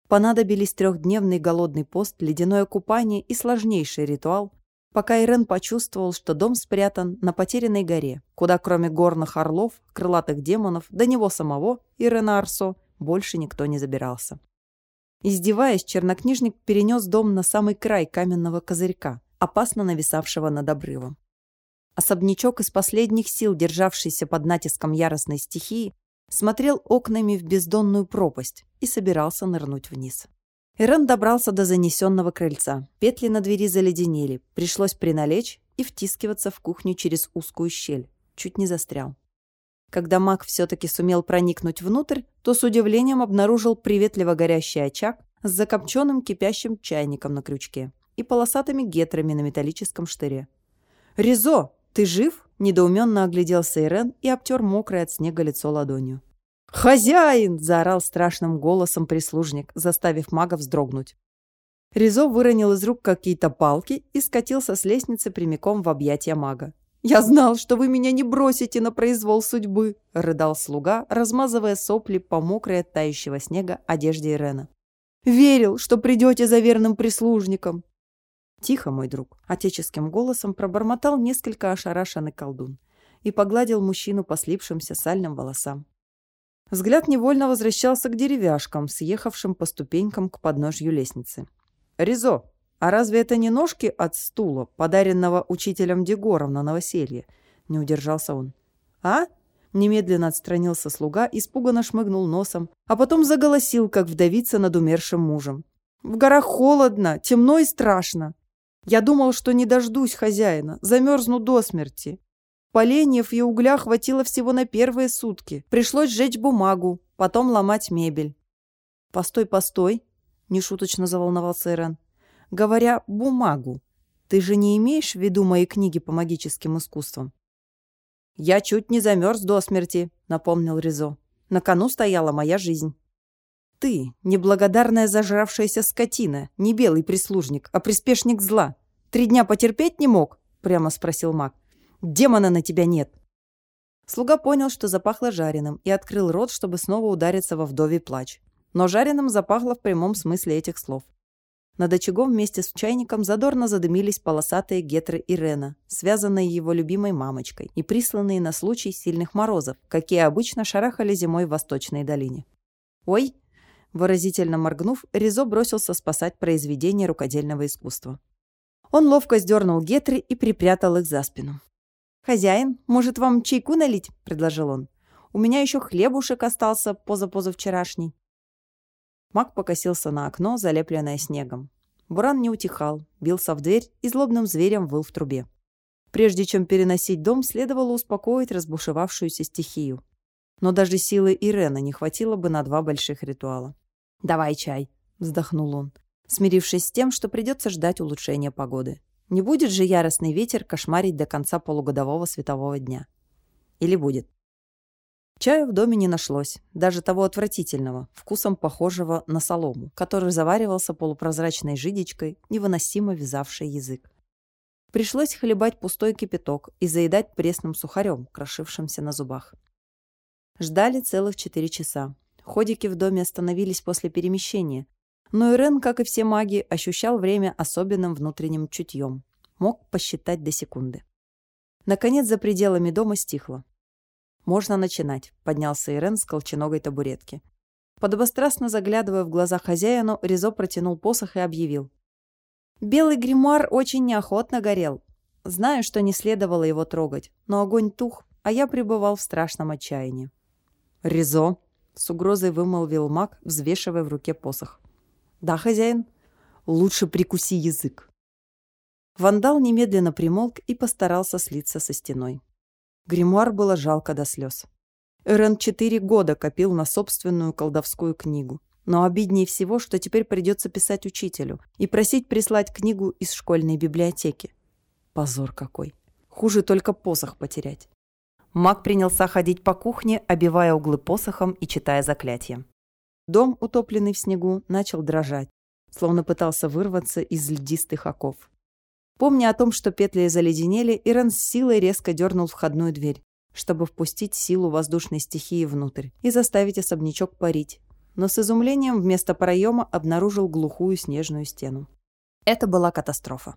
Понадобились трехдневный голодный пост, ледяное купание и сложнейший ритуал, пока Ирен почувствовал, что дом спрятан на потерянной горе, куда кроме горных орлов, крылатых демонов, до него самого, Ирена Арсо, больше никто не забирался. Издеваясь, чернокнижник перенес дом на самый край каменного козырька, опасно нависавшего над обрывом. Особнячок из последних сил, державшийся под натиском яростной стихии, смотрел окнами в бездонную пропасть и собирался нырнуть вниз. Ирен добрался до занесенного крыльца. Петли на двери заледенели. Пришлось приналечь и втискиваться в кухню через узкую щель. Чуть не застрял. Когда маг все-таки сумел проникнуть внутрь, то с удивлением обнаружил приветливо горящий очаг с закопченным кипящим чайником на крючке и полосатыми гетрами на металлическом штыре. «Ризо!» «Ты жив?» – недоуменно огляделся Ирен и обтер мокрое от снега лицо ладонью. «Хозяин!» – заорал страшным голосом прислужник, заставив мага вздрогнуть. Ризо выронил из рук какие-то палки и скатился с лестницы прямиком в объятия мага. «Я знал, что вы меня не бросите на произвол судьбы!» – рыдал слуга, размазывая сопли по мокрой от тающего снега одежде Ирена. «Верил, что придете за верным прислужником!» «Тихо, мой друг», — отеческим голосом пробормотал несколько ошарашенный колдун и погладил мужчину по слипшимся сальным волосам. Взгляд невольно возвращался к деревяшкам, съехавшим по ступенькам к подножью лестницы. «Ризо, а разве это не ножки от стула, подаренного учителем Дегором на новоселье?» — не удержался он. «А?» — немедленно отстранился слуга, испуганно шмыгнул носом, а потом заголосил, как вдовица над умершим мужем. «В горах холодно, темно и страшно. Я думал, что не дождусь хозяина, замерзну до смерти. Поленьев и угля хватило всего на первые сутки. Пришлось сжечь бумагу, потом ломать мебель. «Постой, постой!» – нешуточно заволновался Ирен. «Говоря «бумагу», ты же не имеешь в виду мои книги по магическим искусствам?» «Я чуть не замерз до смерти», — напомнил Ризо. «На кону стояла моя жизнь». «Ты, неблагодарная зажравшаяся скотина, не белый прислужник, а приспешник зла. Три дня потерпеть не мог?» — прямо спросил маг. «Демона на тебя нет!» Слуга понял, что запахло жареным, и открыл рот, чтобы снова удариться во вдовий плач. Но жареным запахло в прямом смысле этих слов. Над очагом вместе с чайником задорно задымились полосатые гетры Ирена, связанные его любимой мамочкой и присланные на случай сильных морозов, какие обычно шарахали зимой в Восточной долине. «Ой!» – выразительно моргнув, Ризо бросился спасать произведение рукодельного искусства. Он ловко сдернул гетры и припрятал их за спину. «Хозяин, может, вам чайку налить?» – предложил он. «У меня еще хлебушек остался позапозавчерашний». Мак покосился на окно, залепленное снегом. Буран не утихал, бился в дверь и злобным зверем выл в трубе. Прежде чем переносить дом, следовало успокоить разбушевавшуюся стихию. Но даже силы Ирены не хватило бы на два больших ритуала. «Давай чай», — вздохнул он, смирившись с тем, что придется ждать улучшения погоды. Не будет же яростный ветер кошмарить до конца полугодового светового дня. Или будет? Чая в доме не нашлось, даже того отвратительного, вкусом похожего на солому, который заваривался полупрозрачной жидечкой, невыносимо вязавший язык. Пришлось хлебать пустой кипяток и заедать пресным сухарем, крошившимся на зубах. Ждали целых четыре часа. Ходики в доме остановились после перемещения, но Ирен, как и все маги, ощущал время особенным внутренним чутьем. Мог посчитать до секунды. Наконец, за пределами дома стихло. «Можно начинать», — поднялся Ирен с колченогой табуретки. Подобострастно заглядывая в глаза хозяину, Ризо протянул посох и объявил. «Белый гримуар очень неохотно горел. Знаю, что не следовало его трогать, но огонь тух, а я пребывал в страшном отчаянии». «Ризо», — с угрозой вымолвил маг, взвешивая в руке посох. «Да, хозяин. Лучше прикуси язык». Вандал немедленно примолк и постарался слиться со стеной. Гримуар было жалко до слез. Эрен четыре года копил на собственную колдовскую книгу. Но обиднее всего, что теперь придется писать учителю и просить прислать книгу из школьной библиотеки. Позор какой. Хуже только посох потерять. Маг принялся ходить по кухне, обивая углы посохом и читая заклятия. Дом, утопленный в снегу, начал дрожать, словно пытался вырваться из льдистых оков. Помня о том, что петли заледенели, Ирен с силой резко дернул входную дверь, чтобы впустить силу воздушной стихии внутрь и заставить особнячок парить. Но с изумлением вместо проема обнаружил глухую снежную стену. Это была катастрофа.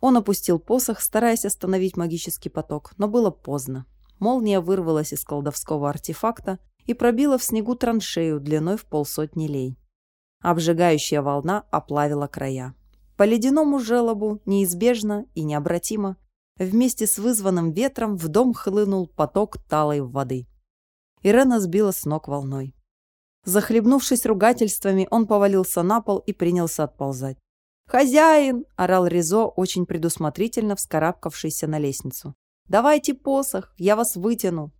Он опустил посох, стараясь остановить магический поток, но было поздно. Молния вырвалась из колдовского артефакта и пробила в снегу траншею длиной в полсотни лей. Обжигающая волна оплавила края. По ледяному желобу неизбежно и необратимо вместе с вызванным ветром в дом хлынул поток талой воды. Ирена сбила с ног волной. Захлебнувшись ругательствами, он повалился на пол и принялся отползать. «Хозяин!» – орал Ризо, очень предусмотрительно вскарабкавшийся на лестницу. «Давайте посох, я вас вытяну!»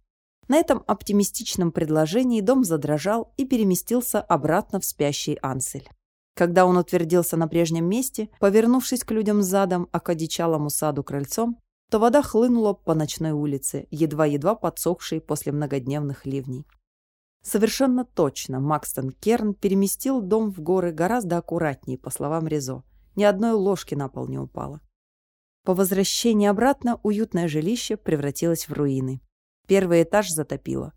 На этом оптимистичном предложении дом задрожал и переместился обратно в спящий Ансель. Когда он утвердился на прежнем месте, повернувшись к людям задом, а к одичалому саду крыльцом, то вода хлынула по ночной улице, едва-едва подсохшей после многодневных ливней. Совершенно точно Макстон Керн переместил дом в горы гораздо аккуратнее, по словам Резо. Ни одной ложки на пол не упало. По возвращении обратно уютное жилище превратилось в руины. Первый этаж затопило.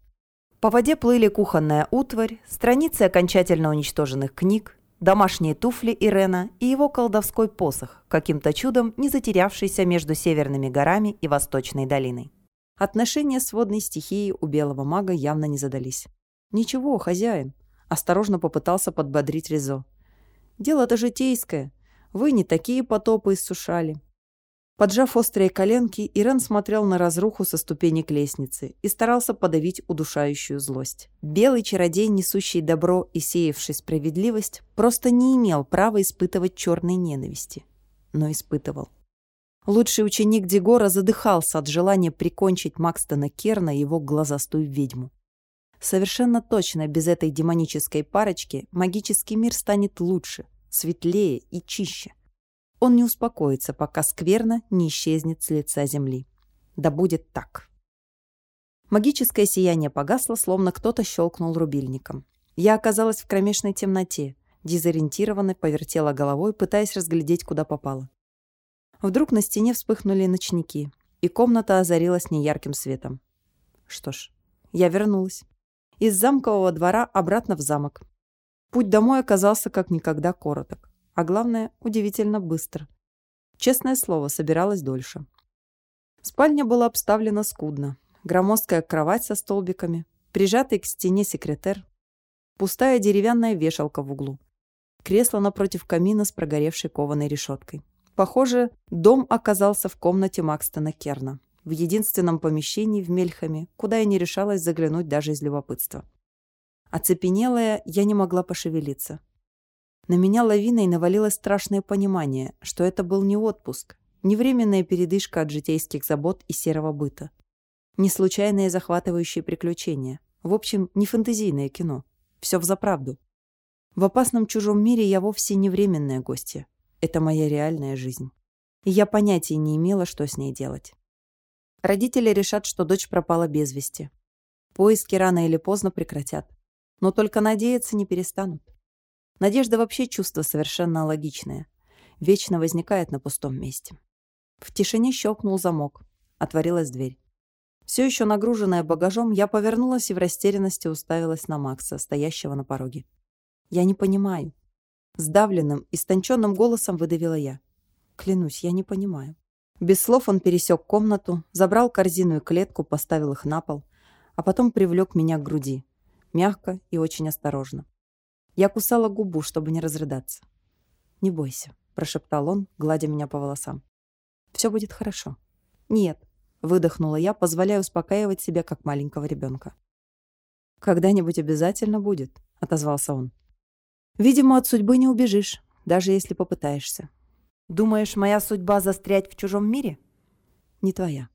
По воде плыли кухонная утварь, страницы окончательно уничтоженных книг, домашние туфли Ирена и его колдовской посох, каким-то чудом не затерявшийся между северными горами и восточной долиной. Отношения с водной стихией у белого мага явно не задались. «Ничего, хозяин», – осторожно попытался подбодрить Резо. «Дело-то житейское. Вы не такие потопы иссушали. Поджав острые коленки, Ирен смотрел на разруху со ступенек лестницы и старался подавить удушающую злость. Белый чародей, несущий добро и сеявший справедливость, просто не имел права испытывать черной ненависти. но испытывал. Лучший ученик Дегора задыхался от желания прикончить Макстона Керна и его глазастую ведьму. Совершенно точно без этой демонической парочки магический мир станет лучше, светлее и чище. Он не успокоится, пока скверно не исчезнет с лица земли. Да будет так. Магическое сияние погасло, словно кто-то щелкнул рубильником. Я оказалась в кромешной темноте, дезориентированно повертела головой, пытаясь разглядеть, куда попала. Вдруг на стене вспыхнули ночники, и комната озарилась неярким светом. Что ж, я вернулась. Из замкового двора обратно в замок. Путь домой оказался как никогда короток а главное, удивительно быстро. Честное слово, собиралась дольше. Спальня была обставлена скудно. Громоздкая кровать со столбиками, прижатый к стене секретер, пустая деревянная вешалка в углу, кресло напротив камина с прогоревшей кованой решеткой. Похоже, дом оказался в комнате Макстона Керна, в единственном помещении в Мельхаме, куда я не решалась заглянуть даже из любопытства. Оцепенелая, я не могла пошевелиться. На меня лавиной навалилось страшное понимание, что это был не отпуск, не временная передышка от житейских забот и серого быта, не случайные захватывающие приключения, в общем, не фэнтезийное кино. Все взаправду. В опасном чужом мире я вовсе не временная гостья. Это моя реальная жизнь. И я понятия не имела, что с ней делать. Родители решат, что дочь пропала без вести. Поиски рано или поздно прекратят. Но только надеяться не перестанут. Надежда вообще чувство совершенно логичное. Вечно возникает на пустом месте. В тишине щелкнул замок. Отворилась дверь. Все еще нагруженная багажом, я повернулась и в растерянности уставилась на Макса, стоящего на пороге. «Я не понимаю». Сдавленным, истонченным голосом выдавила я. Клянусь, я не понимаю. Без слов он пересек комнату, забрал корзину и клетку, поставил их на пол, а потом привлек меня к груди. Мягко и очень осторожно. Я кусала губу, чтобы не разрыдаться. «Не бойся», — прошептал он, гладя меня по волосам. «Все будет хорошо». «Нет», — выдохнула я, позволяя успокаивать себя, как маленького ребенка. «Когда-нибудь обязательно будет», — отозвался он. «Видимо, от судьбы не убежишь, даже если попытаешься. Думаешь, моя судьба застрять в чужом мире?» «Не твоя.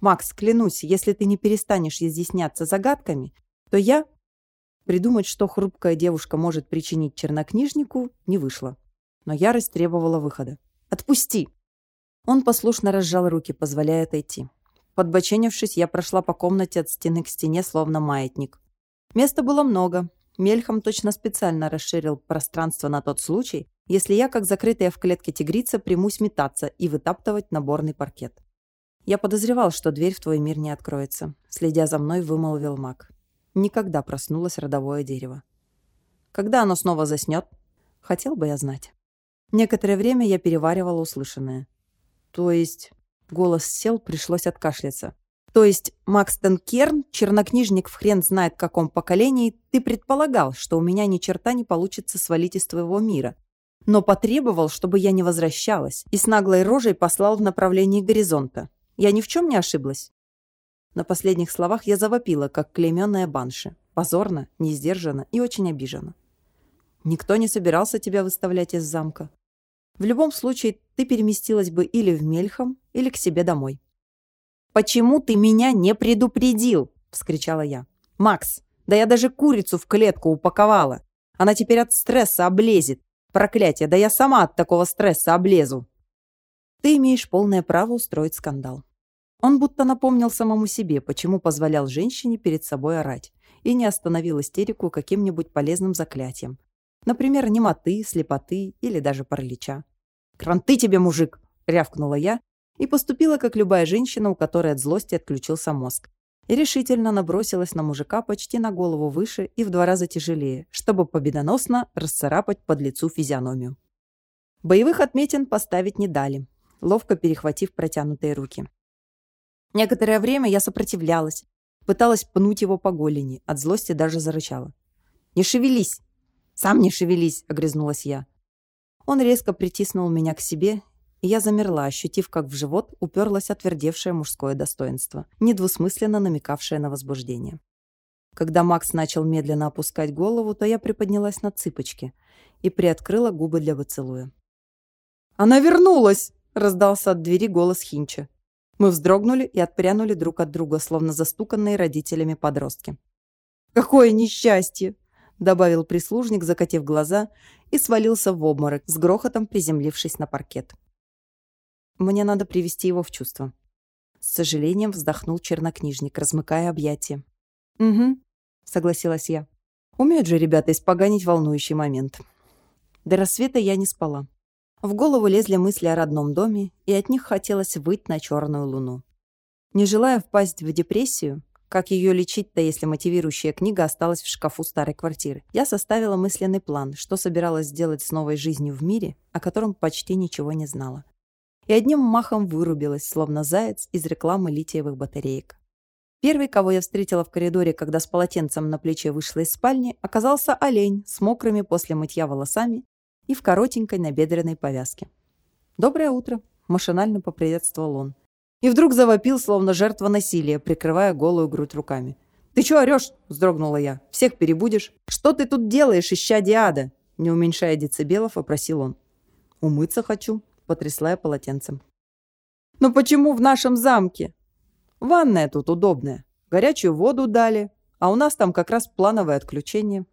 Макс, клянусь, если ты не перестанешь изъясняться загадками, то я Придумать, что хрупкая девушка может причинить чернокнижнику, не вышло. Но ярость требовала выхода. «Отпусти!» Он послушно разжал руки, позволяя отойти. Подбоченившись, я прошла по комнате от стены к стене, словно маятник. Места было много. Мельхам точно специально расширил пространство на тот случай, если я, как закрытая в клетке тигрица, примусь метаться и вытаптывать наборный паркет. Я подозревал, что дверь в твой мир не откроется. Следя за мной, вымолвил маг никогда проснулось родовое дерево. Когда оно снова заснет? Хотел бы я знать. Некоторое время я переваривала услышанное. То есть... Голос сел, пришлось откашляться. То есть Макстон Керн, чернокнижник в хрен знает каком поколении, ты предполагал, что у меня ни черта не получится свалить из твоего мира. Но потребовал, чтобы я не возвращалась, и с наглой рожей послал в направлении горизонта. Я ни в чем не ошиблась. На последних словах я завопила, как клейменная банши. Позорно, несдержанно и очень обиженно. Никто не собирался тебя выставлять из замка. В любом случае, ты переместилась бы или в Мельхам, или к себе домой. «Почему ты меня не предупредил?» – вскричала я. «Макс, да я даже курицу в клетку упаковала. Она теперь от стресса облезет. Проклятие, да я сама от такого стресса облезу». Ты имеешь полное право устроить скандал. Он будто напомнил самому себе, почему позволял женщине перед собой орать и не остановил истерику каким-нибудь полезным заклятием. Например, немоты, слепоты или даже паралича. «Кранты тебе, мужик!» – рявкнула я и поступила, как любая женщина, у которой от злости отключился мозг. И решительно набросилась на мужика почти на голову выше и в два раза тяжелее, чтобы победоносно расцарапать под лицу физиономию. Боевых отметин поставить не дали, ловко перехватив протянутые руки. Некоторое время я сопротивлялась, пыталась пнуть его по голени, от злости даже зарычала. «Не шевелись!» «Сам не шевелись!» — огрызнулась я. Он резко притиснул меня к себе, и я замерла, ощутив, как в живот уперлось отвердевшее мужское достоинство, недвусмысленно намекавшее на возбуждение. Когда Макс начал медленно опускать голову, то я приподнялась на цыпочки и приоткрыла губы для поцелуя. «Она вернулась!» – раздался от двери голос Хинча. Мы вздрогнули и отпрянули друг от друга, словно застуканные родителями подростки. «Какое несчастье!» – добавил прислужник, закатив глаза, и свалился в обморок, с грохотом приземлившись на паркет. Мне надо привести его в чувство. С сожалением вздохнул чернокнижник, размыкая объятия. «Угу», — согласилась я. «Умеют же ребята испоганить волнующий момент». До рассвета я не спала. В голову лезли мысли о родном доме, и от них хотелось выть на черную луну. Не желая впасть в депрессию, как ее лечить-то, если мотивирующая книга осталась в шкафу старой квартиры, я составила мысленный план, что собиралась сделать с новой жизнью в мире, о котором почти ничего не знала и одним махом вырубилась, словно заяц из рекламы литиевых батареек. Первый, кого я встретила в коридоре, когда с полотенцем на плече вышла из спальни, оказался олень с мокрыми после мытья волосами и в коротенькой набедренной повязке. «Доброе утро!» – машинально поприветствовал он. И вдруг завопил, словно жертва насилия, прикрывая голую грудь руками. «Ты чё орёшь?» – вздрогнула я. «Всех перебудешь?» «Что ты тут делаешь, ища Диада?» Не уменьшая децибелов, опросил он. «Умыться хочу», потрясла я полотенцем. «Но почему в нашем замке? Ванная тут удобная. Горячую воду дали, а у нас там как раз плановое отключение».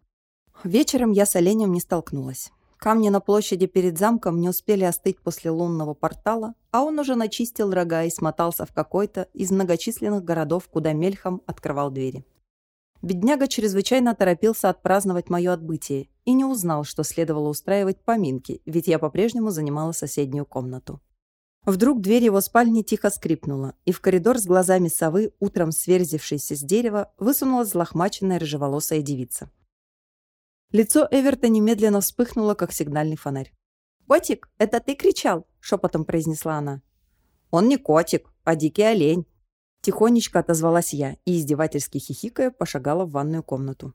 Вечером я с оленем не столкнулась. Камни на площади перед замком не успели остыть после лунного портала, а он уже начистил рога и смотался в какой-то из многочисленных городов, куда мельхом открывал двери. Бедняга чрезвычайно торопился отпраздновать мое отбытие и не узнал, что следовало устраивать поминки, ведь я по-прежнему занимала соседнюю комнату. Вдруг дверь его спальни тихо скрипнула, и в коридор с глазами совы, утром сверзившейся с дерева, высунулась злохмаченная рыжеволосая девица. Лицо Эверта немедленно вспыхнуло, как сигнальный фонарь. «Котик, это ты кричал?» – шепотом произнесла она. «Он не котик, а дикий олень», Тихонечко отозвалась я и, издевательски хихикая, пошагала в ванную комнату.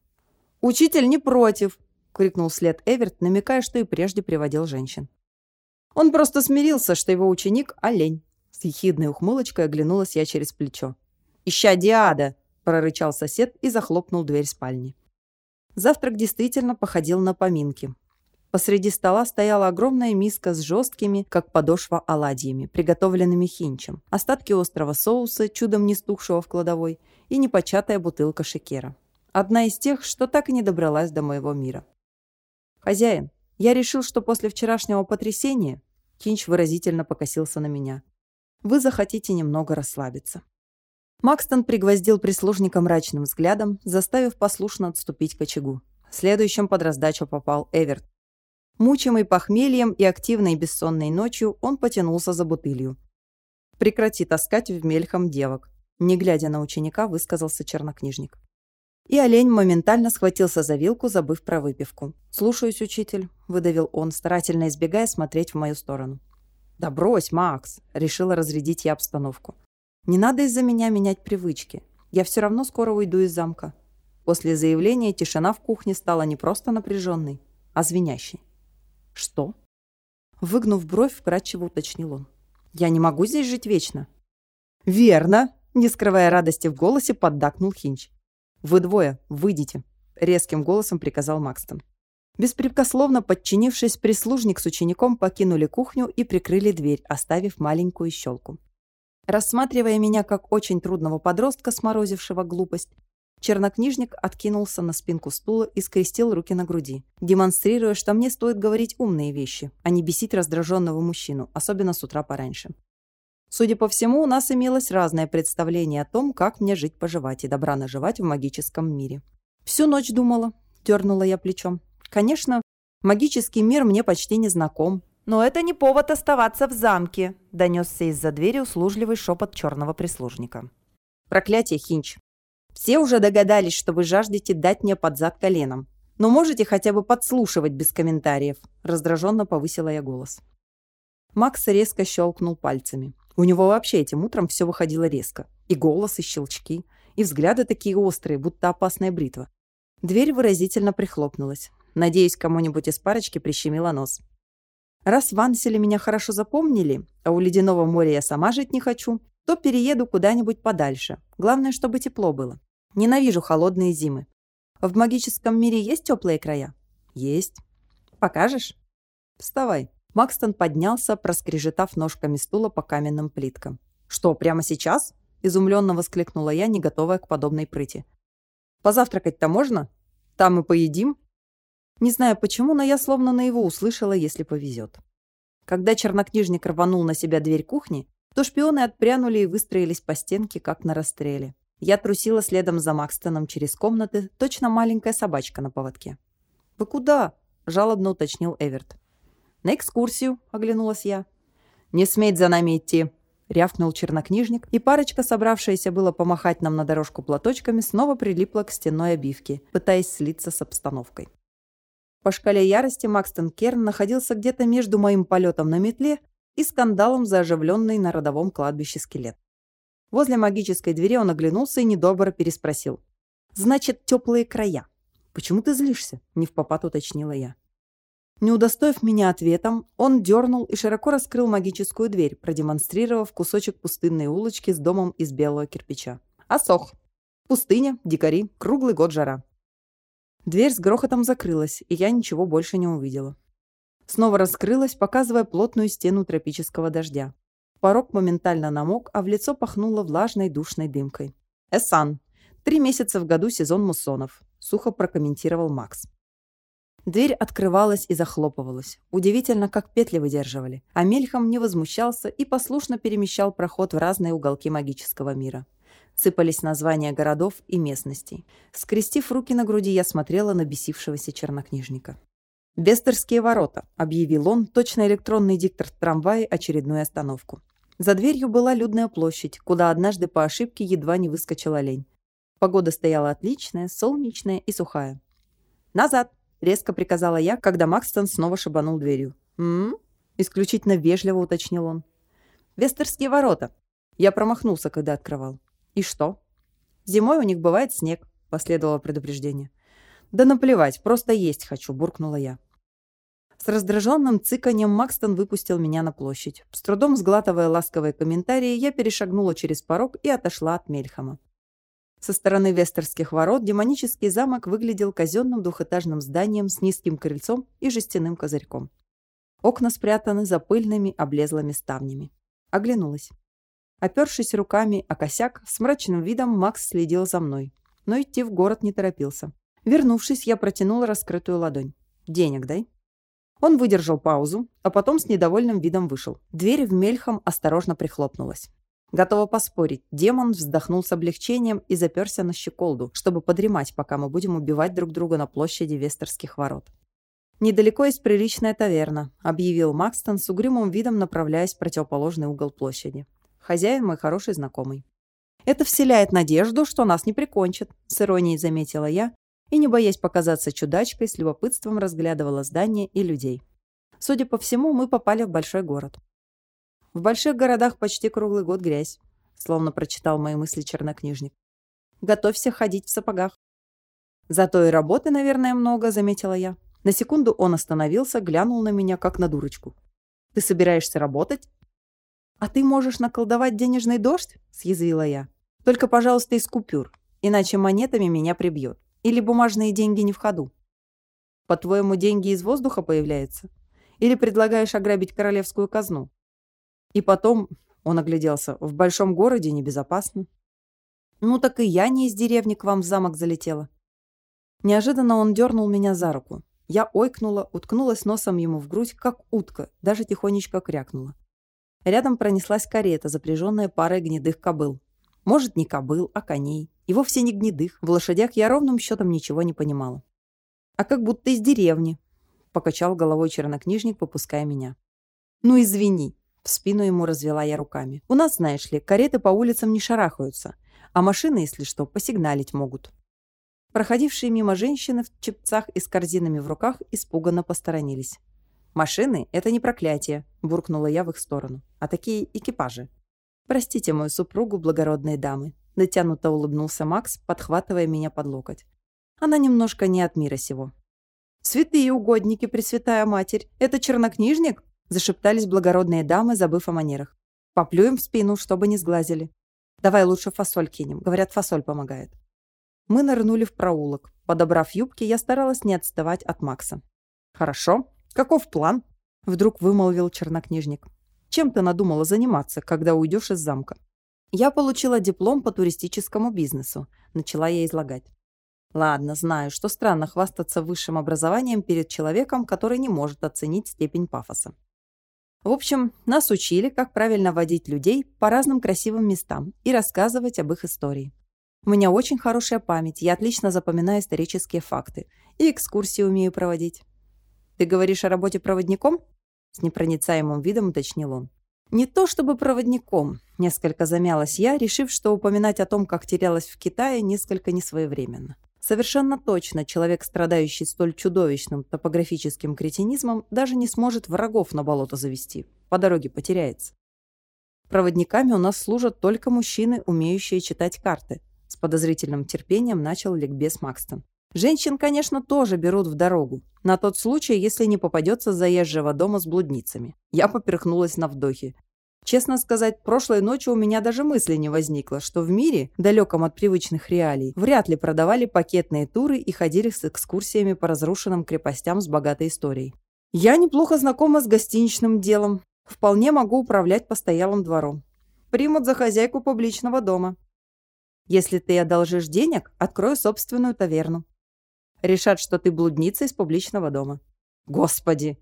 «Учитель не против!» — крикнул след Эверт, намекая, что и прежде приводил женщин. Он просто смирился, что его ученик — олень. С ехидной ухмылочкой оглянулась я через плечо. «Ища Диада!» — прорычал сосед и захлопнул дверь спальни. Завтрак действительно походил на поминки. Посреди стола стояла огромная миска с жесткими, как подошва, оладьями, приготовленными хинчем, остатки острого соуса, чудом не стухшего в кладовой, и непочатая бутылка шекера. Одна из тех, что так и не добралась до моего мира. «Хозяин, я решил, что после вчерашнего потрясения...» Кинч выразительно покосился на меня. «Вы захотите немного расслабиться». Макстон пригвоздил прислужника мрачным взглядом, заставив послушно отступить к очагу. Следующим под раздачу попал Эверт, Мучимый похмельем и активной бессонной ночью, он потянулся за бутылью. «Прекрати таскать в мельхом девок», – не глядя на ученика, высказался чернокнижник. И олень моментально схватился за вилку, забыв про выпивку. «Слушаюсь, учитель», – выдавил он, старательно избегая смотреть в мою сторону. «Да брось, Макс!» – решила разрядить я обстановку. «Не надо из-за меня менять привычки. Я все равно скоро уйду из замка». После заявления тишина в кухне стала не просто напряженной, а звенящей. «Что?» Выгнув бровь, вкратчиво уточнил он. «Я не могу здесь жить вечно». «Верно!» Не скрывая радости в голосе, поддакнул Хинч. «Вы двое, выйдите!» Резким голосом приказал Макстон. Беспрекословно подчинившись, прислужник с учеником покинули кухню и прикрыли дверь, оставив маленькую щелку. Рассматривая меня как очень трудного подростка, сморозившего глупость, Чернокнижник откинулся на спинку стула и скрестил руки на груди, демонстрируя, что мне стоит говорить умные вещи, а не бесить раздраженного мужчину, особенно с утра пораньше. Судя по всему, у нас имелось разное представление о том, как мне жить-поживать и добра наживать в магическом мире. Всю ночь думала, дернула я плечом. Конечно, магический мир мне почти не знаком, но это не повод оставаться в замке, донесся из-за двери услужливый шепот черного прислужника. Проклятие, Хинч, все уже догадались, что вы жаждете дать мне под зад коленом. Но можете хотя бы подслушивать без комментариев. Раздраженно повысила я голос. Макс резко щелкнул пальцами. У него вообще этим утром все выходило резко. И голос, и щелчки, и взгляды такие острые, будто опасная бритва. Дверь выразительно прихлопнулась. Надеюсь, кому-нибудь из парочки прищемило нос. Раз в Анселе меня хорошо запомнили, а у Ледяного моря я сама жить не хочу, то перееду куда-нибудь подальше. Главное, чтобы тепло было. Ненавижу холодные зимы. В магическом мире есть теплые края? Есть. Покажешь? Вставай. Макстон поднялся, проскрежетав ножками стула по каменным плиткам. «Что, прямо сейчас?» – изумленно воскликнула я, не готовая к подобной прыти. «Позавтракать-то можно? Там и поедим?» Не знаю почему, но я словно на его услышала, если повезет. Когда чернокнижник рванул на себя дверь кухни, то шпионы отпрянули и выстроились по стенке, как на расстреле. Я трусила следом за Макстоном через комнаты, точно маленькая собачка на поводке. «Вы куда?» – жалобно уточнил Эверт. «На экскурсию», – оглянулась я. «Не сметь за нами идти», – рявкнул чернокнижник, и парочка, собравшаяся было помахать нам на дорожку платочками, снова прилипла к стенной обивке, пытаясь слиться с обстановкой. По шкале ярости Макстон Керн находился где-то между моим полетом на метле и скандалом за оживленный на родовом кладбище скелет. Возле магической двери он оглянулся и недобро переспросил. «Значит, теплые края. Почему ты злишься?» – не в попад уточнила я. Не удостоив меня ответом, он дернул и широко раскрыл магическую дверь, продемонстрировав кусочек пустынной улочки с домом из белого кирпича. Осох. Пустыня, дикари, круглый год жара. Дверь с грохотом закрылась, и я ничего больше не увидела. Снова раскрылась, показывая плотную стену тропического дождя. Порог моментально намок, а в лицо пахнуло влажной душной дымкой. «Эсан. Три месяца в году сезон муссонов», — сухо прокомментировал Макс. Дверь открывалась и захлопывалась. Удивительно, как петли выдерживали. А Мельхам не возмущался и послушно перемещал проход в разные уголки магического мира. Сыпались названия городов и местностей. Скрестив руки на груди, я смотрела на бесившегося чернокнижника. «Бестерские ворота», — объявил он, точно электронный диктор в трамвае очередную остановку. За дверью была людная площадь, куда однажды по ошибке едва не выскочил олень. Погода стояла отличная, солнечная и сухая. «Назад!» — резко приказала я, когда Макстон снова шибанул дверью. «М?», -м исключительно вежливо уточнил он. «Вестерские ворота». Я промахнулся, когда открывал. «И что?» «Зимой у них бывает снег», — последовало предупреждение. «Да наплевать, просто есть хочу», — буркнула я. С раздраженным цыканьем Макстон выпустил меня на площадь. С трудом сглатывая ласковые комментарии, я перешагнула через порог и отошла от Мельхама. Со стороны Вестерских ворот демонический замок выглядел казенным двухэтажным зданием с низким крыльцом и жестяным козырьком. Окна спрятаны за пыльными облезлыми ставнями. Оглянулась. Опершись руками о косяк, с мрачным видом Макс следил за мной, но идти в город не торопился. Вернувшись, я протянула раскрытую ладонь. «Денег дай». Он выдержал паузу, а потом с недовольным видом вышел. Дверь в мельхом осторожно прихлопнулась. Готова поспорить, демон вздохнул с облегчением и заперся на щеколду, чтобы подремать, пока мы будем убивать друг друга на площади Вестерских ворот. «Недалеко есть приличная таверна», — объявил Макстон с угрюмым видом, направляясь в противоположный угол площади. Хозяин мой хороший знакомый. Это вселяет надежду, что нас не прикончат, с иронией заметила я и, не боясь показаться чудачкой, с любопытством разглядывала здания и людей. Судя по всему, мы попали в большой город. В больших городах почти круглый год грязь, словно прочитал мои мысли чернокнижник. Готовься ходить в сапогах. Зато и работы, наверное, много, заметила я. На секунду он остановился, глянул на меня, как на дурочку. Ты собираешься работать? «А ты можешь наколдовать денежный дождь?» – съязвила я. «Только, пожалуйста, из купюр, иначе монетами меня прибьет. Или бумажные деньги не в ходу». «По-твоему, деньги из воздуха появляются? Или предлагаешь ограбить королевскую казну?» И потом, он огляделся, в большом городе небезопасно. «Ну так и я не из деревни к вам в замок залетела». Неожиданно он дернул меня за руку. Я ойкнула, уткнулась носом ему в грудь, как утка, даже тихонечко крякнула. Рядом пронеслась карета, запряженная парой гнедых кобыл. Может, не кобыл, а коней. И вовсе не гнедых. В лошадях я ровным счетом ничего не понимала. «А как будто из деревни», — покачал головой чернокнижник, попуская меня. «Ну, извини», — в спину ему развела я руками. «У нас, знаешь ли, кареты по улицам не шарахаются, а машины, если что, посигналить могут». Проходившие мимо женщины в чепцах и с корзинами в руках испуганно посторонились. «Машины — это не проклятие», — буркнула я в их сторону, «а такие экипажи». «Простите мою супругу, благородные дамы», — натянуто улыбнулся Макс, подхватывая меня под локоть. «Она немножко не от мира сего». «Святые угодники, Пресвятая Матерь, это чернокнижник?» — зашептались благородные дамы, забыв о манерах. «Поплюем в спину, чтобы не сглазили. Давай лучше фасоль кинем, говорят, фасоль помогает». Мы нырнули в проулок. Подобрав юбки, я старалась не отставать от Макса. «Хорошо», «Каков план?» Вдруг вымолвил чернокнижник. Чем ты надумала заниматься, когда уйдешь из замка? Я получила диплом по туристическому бизнесу. Начала я излагать. Ладно, знаю, что странно хвастаться высшим образованием перед человеком, который не может оценить степень пафоса. В общем, нас учили, как правильно водить людей по разным красивым местам и рассказывать об их истории. У меня очень хорошая память, я отлично запоминаю исторические факты и экскурсии умею проводить. Ты говоришь о работе проводником? С непроницаемым видом уточнил он. Не то чтобы проводником, несколько замялась я, решив, что упоминать о том, как терялась в Китае, несколько несвоевременно. Совершенно точно человек, страдающий столь чудовищным топографическим кретинизмом, даже не сможет врагов на болото завести. По дороге потеряется. Проводниками у нас служат только мужчины, умеющие читать карты. С подозрительным терпением начал ликбез Макстон. Женщин, конечно, тоже берут в дорогу. На тот случай, если не попадется заезжего дома с блудницами. Я поперхнулась на вдохе. Честно сказать, прошлой ночью у меня даже мысли не возникло, что в мире, далеком от привычных реалий, вряд ли продавали пакетные туры и ходили с экскурсиями по разрушенным крепостям с богатой историей. Я неплохо знакома с гостиничным делом. Вполне могу управлять постоялым двором. Примут за хозяйку публичного дома. Если ты одолжишь денег, открою собственную таверну. Решат, что ты блудница из публичного дома. Господи!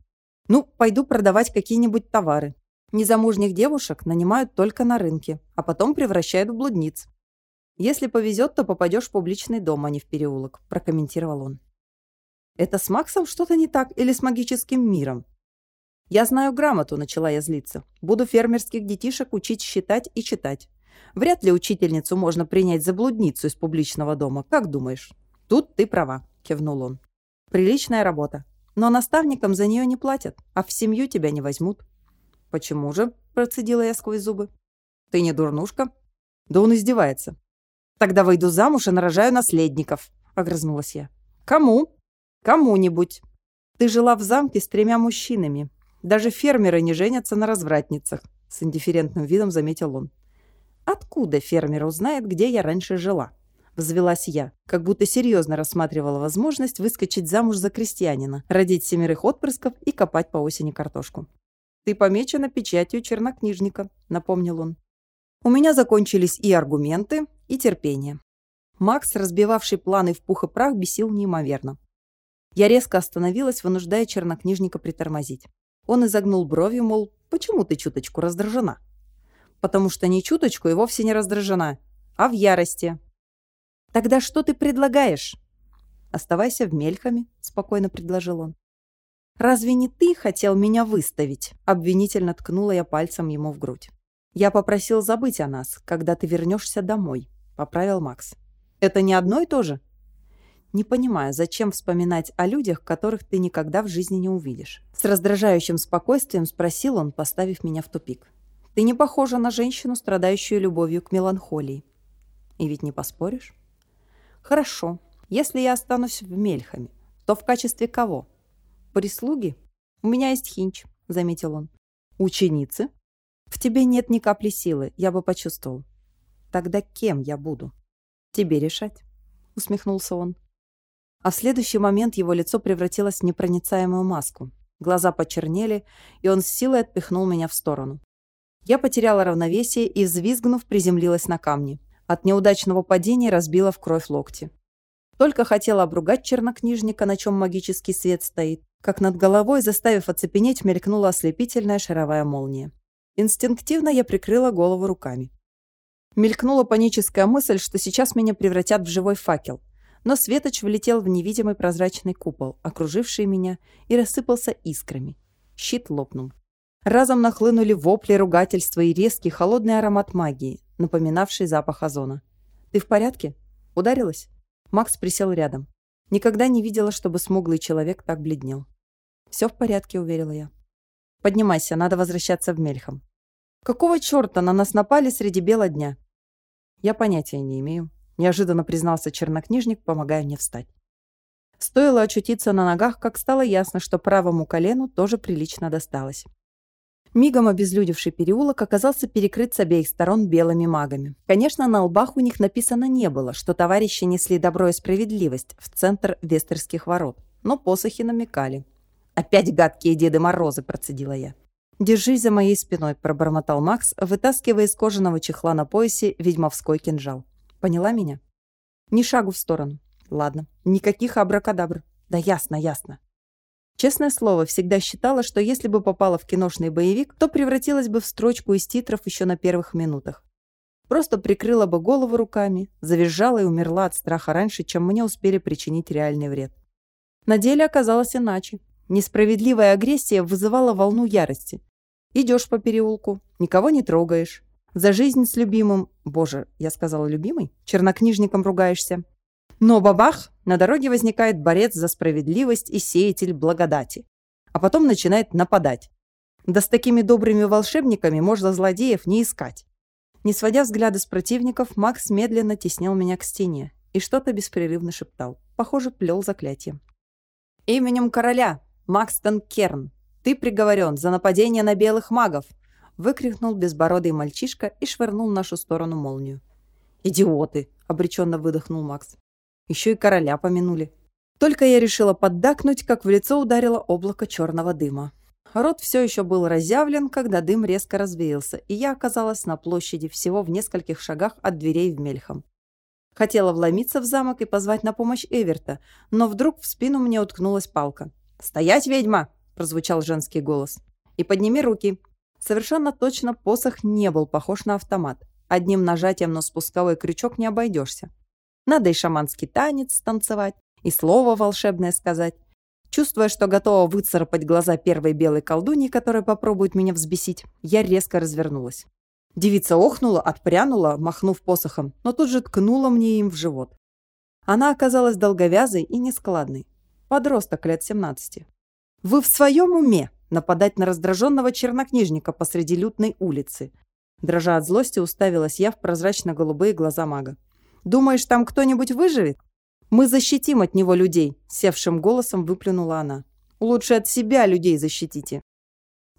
Ну, пойду продавать какие-нибудь товары. Незамужних девушек нанимают только на рынке, а потом превращают в блудниц. Если повезет, то попадешь в публичный дом, а не в переулок», – прокомментировал он. «Это с Максом что-то не так или с магическим миром?» «Я знаю грамоту», – начала я злиться. «Буду фермерских детишек учить считать и читать. Вряд ли учительницу можно принять за блудницу из публичного дома, как думаешь?» «Тут ты права», – кивнул он. «Приличная работа. Но наставникам за нее не платят, а в семью тебя не возьмут. «Почему же?» – процедила я сквозь зубы. «Ты не дурнушка?» «Да он издевается». «Тогда выйду замуж и нарожаю наследников», – огрызнулась я. «Кому?» «Кому-нибудь. Ты жила в замке с тремя мужчинами. Даже фермеры не женятся на развратницах», – с индифферентным видом заметил он. «Откуда фермер узнает, где я раньше жила?» Взвелась я, как будто серьезно рассматривала возможность выскочить замуж за крестьянина, родить семерых отпрысков и копать по осени картошку. «Ты помечена печатью чернокнижника», — напомнил он. У меня закончились и аргументы, и терпение. Макс, разбивавший планы в пух и прах, бесил неимоверно. Я резко остановилась, вынуждая чернокнижника притормозить. Он изогнул бровью, мол, почему ты чуточку раздражена? Потому что не чуточку и вовсе не раздражена, а в ярости. Тогда что ты предлагаешь? Оставайся в Мельхаме, спокойно предложил он. «Разве не ты хотел меня выставить?» Обвинительно ткнула я пальцем ему в грудь. «Я попросил забыть о нас, когда ты вернешься домой», — поправил Макс. «Это не одно и то же?» «Не понимаю, зачем вспоминать о людях, которых ты никогда в жизни не увидишь?» С раздражающим спокойствием спросил он, поставив меня в тупик. «Ты не похожа на женщину, страдающую любовью к меланхолии. И ведь не поспоришь?» «Хорошо. Если я останусь в Мельхаме, то в качестве кого?» «Прислуги? У меня есть хинч», — заметил он. «Ученицы? В тебе нет ни капли силы, я бы почувствовал. Тогда кем я буду?» «Тебе решать», — усмехнулся он. А в следующий момент его лицо превратилось в непроницаемую маску. Глаза почернели, и он с силой отпихнул меня в сторону. Я потеряла равновесие и, взвизгнув, приземлилась на камни. От неудачного падения разбила в кровь локти. Только хотела обругать чернокнижника, на чем магический свет стоит, как над головой, заставив оцепенеть, мелькнула ослепительная шаровая молния. Инстинктивно я прикрыла голову руками. Мелькнула паническая мысль, что сейчас меня превратят в живой факел. Но Светоч влетел в невидимый прозрачный купол, окруживший меня, и рассыпался искрами. Щит лопнул. Разом нахлынули вопли, ругательства и резкий холодный аромат магии, напоминавший запах озона. «Ты в порядке?» «Ударилась?» Макс присел рядом. Никогда не видела, чтобы смуглый человек так бледнел. «Все в порядке», — уверила я. «Поднимайся, надо возвращаться в Мельхам». «Какого черта на нас напали среди бела дня?» «Я понятия не имею», — неожиданно признался чернокнижник, помогая мне встать. Стоило очутиться на ногах, как стало ясно, что правому колену тоже прилично досталось. Мигом обезлюдевший переулок оказался перекрыт с обеих сторон белыми магами. Конечно, на лбах у них написано не было, что товарищи несли добро и справедливость в центр Вестерских ворот, но посохи намекали. Опять гадкие Деды Морозы, процедила я. «Держись за моей спиной», – пробормотал Макс, вытаскивая из кожаного чехла на поясе ведьмовской кинжал. «Поняла меня?» «Ни шагу в сторону». «Ладно. Никаких абракадабр». «Да ясно, ясно». Честное слово, всегда считала, что если бы попала в киношный боевик, то превратилась бы в строчку из титров еще на первых минутах. Просто прикрыла бы голову руками, завизжала и умерла от страха раньше, чем мне успели причинить реальный вред. На деле оказалось иначе. Несправедливая агрессия вызывала волну ярости. Идешь по переулку, никого не трогаешь. За жизнь с любимым, боже, я сказала любимый, чернокнижником ругаешься. Но бабах, на дороге возникает борец за справедливость и сеятель благодати. А потом начинает нападать. Да с такими добрыми волшебниками можно злодеев не искать. Не сводя взгляда с противников, Макс медленно теснил меня к стене и что-то беспрерывно шептал. Похоже, плел заклятие. «Именем короля «Макстон Керн, ты приговорен за нападение на белых магов!» выкрикнул безбородый мальчишка и швырнул в нашу сторону молнию. «Идиоты!» — обреченно выдохнул Макс. «Еще и короля помянули». Только я решила поддакнуть, как в лицо ударило облако черного дыма. Рот все еще был разъявлен, когда дым резко развеялся, и я оказалась на площади всего в нескольких шагах от дверей в Мельхам. Хотела вломиться в замок и позвать на помощь Эверта, но вдруг в спину мне уткнулась палка. «Стоять, ведьма!» – прозвучал женский голос. «И подними руки!» Совершенно точно посох не был похож на автомат. Одним нажатием на спусковой крючок не обойдешься. Надо и шаманский танец танцевать, и слово волшебное сказать. Чувствуя, что готова выцарапать глаза первой белой колдуньи, которая попробует меня взбесить, я резко развернулась. Девица охнула, отпрянула, махнув посохом, но тут же ткнула мне им в живот. Она оказалась долговязой и нескладной. Подросток лет 17. Вы в своем уме нападать на раздраженного чернокнижника посреди лютной улицы? Дрожа от злости, уставилась я в прозрачно-голубые глаза мага. «Думаешь, там кто-нибудь выживет? Мы защитим от него людей!» Севшим голосом выплюнула она. «Лучше от себя людей защитите!»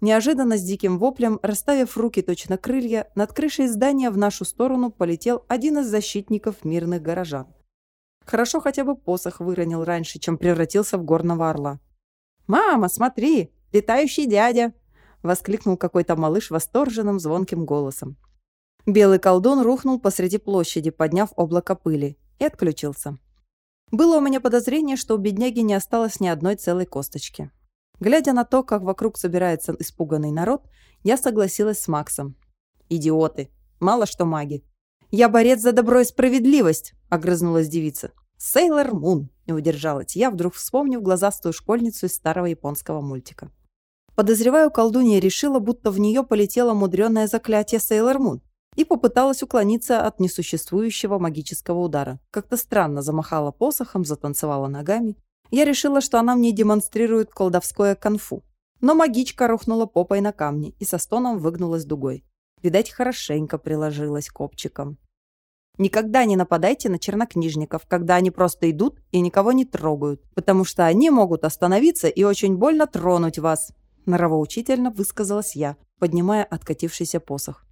Неожиданно с диким воплем, расставив руки точно крылья, над крышей здания в нашу сторону полетел один из защитников мирных горожан. Хорошо хотя бы посох выронил раньше, чем превратился в горного орла. «Мама, смотри! Летающий дядя!» — воскликнул какой-то малыш восторженным звонким голосом. Белый колдун рухнул посреди площади, подняв облако пыли, и отключился. Было у меня подозрение, что у бедняги не осталось ни одной целой косточки. Глядя на то, как вокруг собирается испуганный народ, я согласилась с Максом. «Идиоты! Мало что маги. «Я борец за добро и справедливость!» — огрызнулась девица. «Сейлор Мун!» — не удержалась я, вдруг вспомнив глазастую школьницу из старого японского мультика. Подозреваю, колдунья решила, будто в нее полетело мудреное заклятие Сейлор Мун и попыталась уклониться от несуществующего магического удара. Как-то странно замахала посохом, затанцевала ногами. Я решила, что она мне демонстрирует колдовское конфу. Но магичка рухнула попой на камни и со стоном выгнулась дугой. Видать, хорошенько приложилась копчиком. Никогда не нападайте на чернокнижников, когда они просто идут и никого не трогают, потому что они могут остановиться и очень больно тронуть вас. Норовоучительно высказалась я, поднимая откатившийся посох.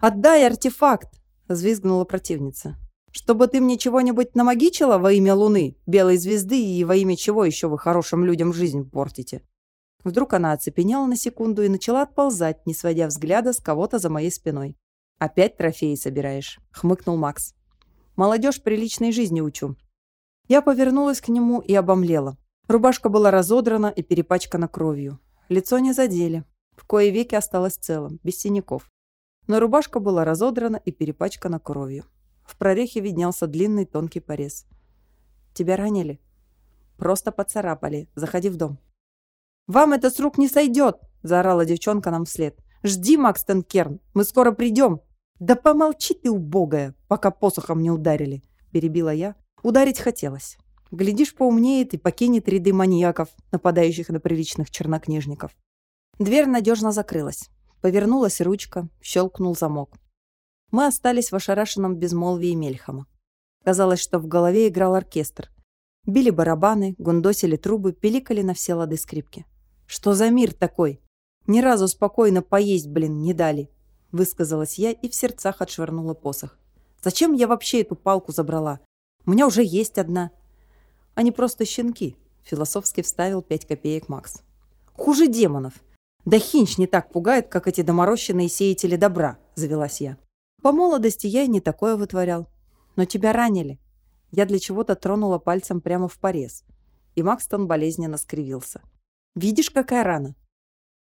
«Отдай артефакт!» – взвизгнула противница. «Чтобы ты мне чего-нибудь намагичила во имя Луны, Белой Звезды и во имя чего еще вы хорошим людям жизнь портите?» Вдруг она оцепенела на секунду и начала отползать, не сводя взгляда с кого-то за моей спиной. «Опять трофеи собираешь?» — хмыкнул Макс. «Молодежь приличной жизни учу». Я повернулась к нему и обомлела. Рубашка была разодрана и перепачкана кровью. Лицо не задели. В кое веки осталось целым, без синяков. Но рубашка была разодрана и перепачкана кровью. В прорехе виднелся длинный тонкий порез. «Тебя ранили?» «Просто поцарапали. Заходи в дом». «Вам это с рук не сойдет!» – заорала девчонка нам вслед. «Жди, Макс Тенкерн, мы скоро придем!» «Да помолчи ты, убогая, пока посохом не ударили!» – перебила я. Ударить хотелось. Глядишь, поумнеет и покинет ряды маньяков, нападающих на приличных чернокнижников. Дверь надежно закрылась. Повернулась ручка, щелкнул замок. Мы остались в ошарашенном безмолвии Мельхама. Казалось, что в голове играл оркестр. Били барабаны, гундосили трубы, пиликали на все лады скрипки. Что за мир такой? Ни разу спокойно поесть, блин, не дали. Высказалась я и в сердцах отшвырнула посох. Зачем я вообще эту палку забрала? У меня уже есть одна. Они просто щенки. Философски вставил пять копеек Макс. Хуже демонов. Да хинч не так пугает, как эти доморощенные сеятели добра, завелась я. По молодости я и не такое вытворял. Но тебя ранили. Я для чего-то тронула пальцем прямо в порез. И Макстон болезненно скривился. Видишь, какая рана?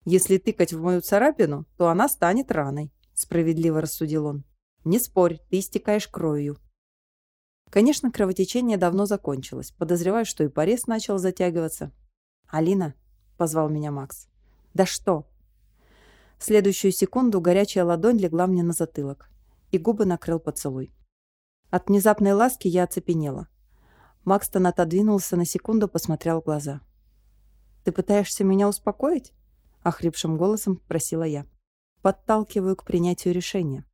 Если тыкать в мою царапину, то она станет раной, справедливо рассудил он. Не спорь, ты истекаешь кровью. Конечно, кровотечение давно закончилось. Подозреваю, что и порез начал затягиваться. «Алина», — позвал меня Макс. «Да что?» В следующую секунду горячая ладонь легла мне на затылок, и губы накрыл поцелуй. От внезапной ласки я оцепенела. Макстон отодвинулся на секунду, посмотрел в глаза. «Ты пытаешься меня успокоить?» — охрипшим голосом просила я. Подталкиваю к принятию решения.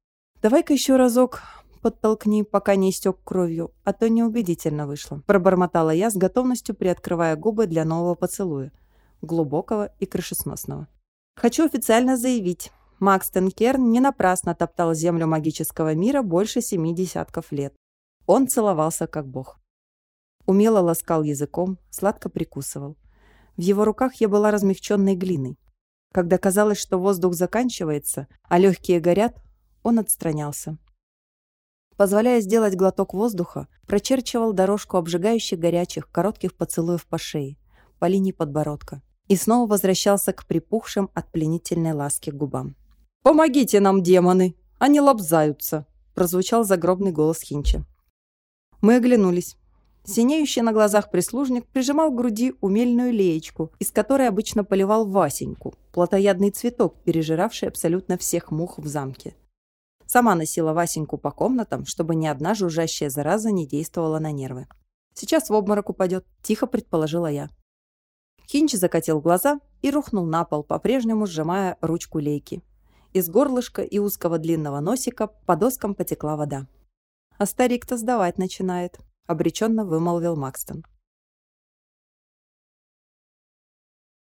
«Давай-ка еще разок подтолкни, пока не истек кровью, а то неубедительно вышло», — пробормотала я с готовностью, приоткрывая губы для нового поцелуя, глубокого и крышесносного. «Хочу официально заявить, Макс Тенкерн не напрасно топтал землю магического мира больше семи десятков лет. Он целовался как бог. Умело ласкал языком, сладко прикусывал. В его руках я была размягченной глиной. Когда казалось, что воздух заканчивается, а легкие горят, он отстранялся, позволяя сделать глоток воздуха, прочерчивал дорожку обжигающих горячих коротких поцелуев по шее, по линии подбородка, и снова возвращался к припухшим от пленительной ласки губам. «Помогите нам, демоны! Они лобзаются!» прозвучал загробный голос Хинча. Мы оглянулись. Синеющий на глазах прислужник прижимал к груди умельную леечку, из которой обычно поливал Васеньку, плотоядный цветок, пережиравший абсолютно всех мух в замке. Сама носила Васеньку по комнатам, чтобы ни одна жужжащая зараза не действовала на нервы. «Сейчас в обморок упадет», – тихо предположила я. Хинч закатил глаза и рухнул на пол, по-прежнему сжимая ручку лейки. Из горлышка и узкого длинного носика по доскам потекла вода. «А старик-то сдавать начинает», – обреченно вымолвил Макстон.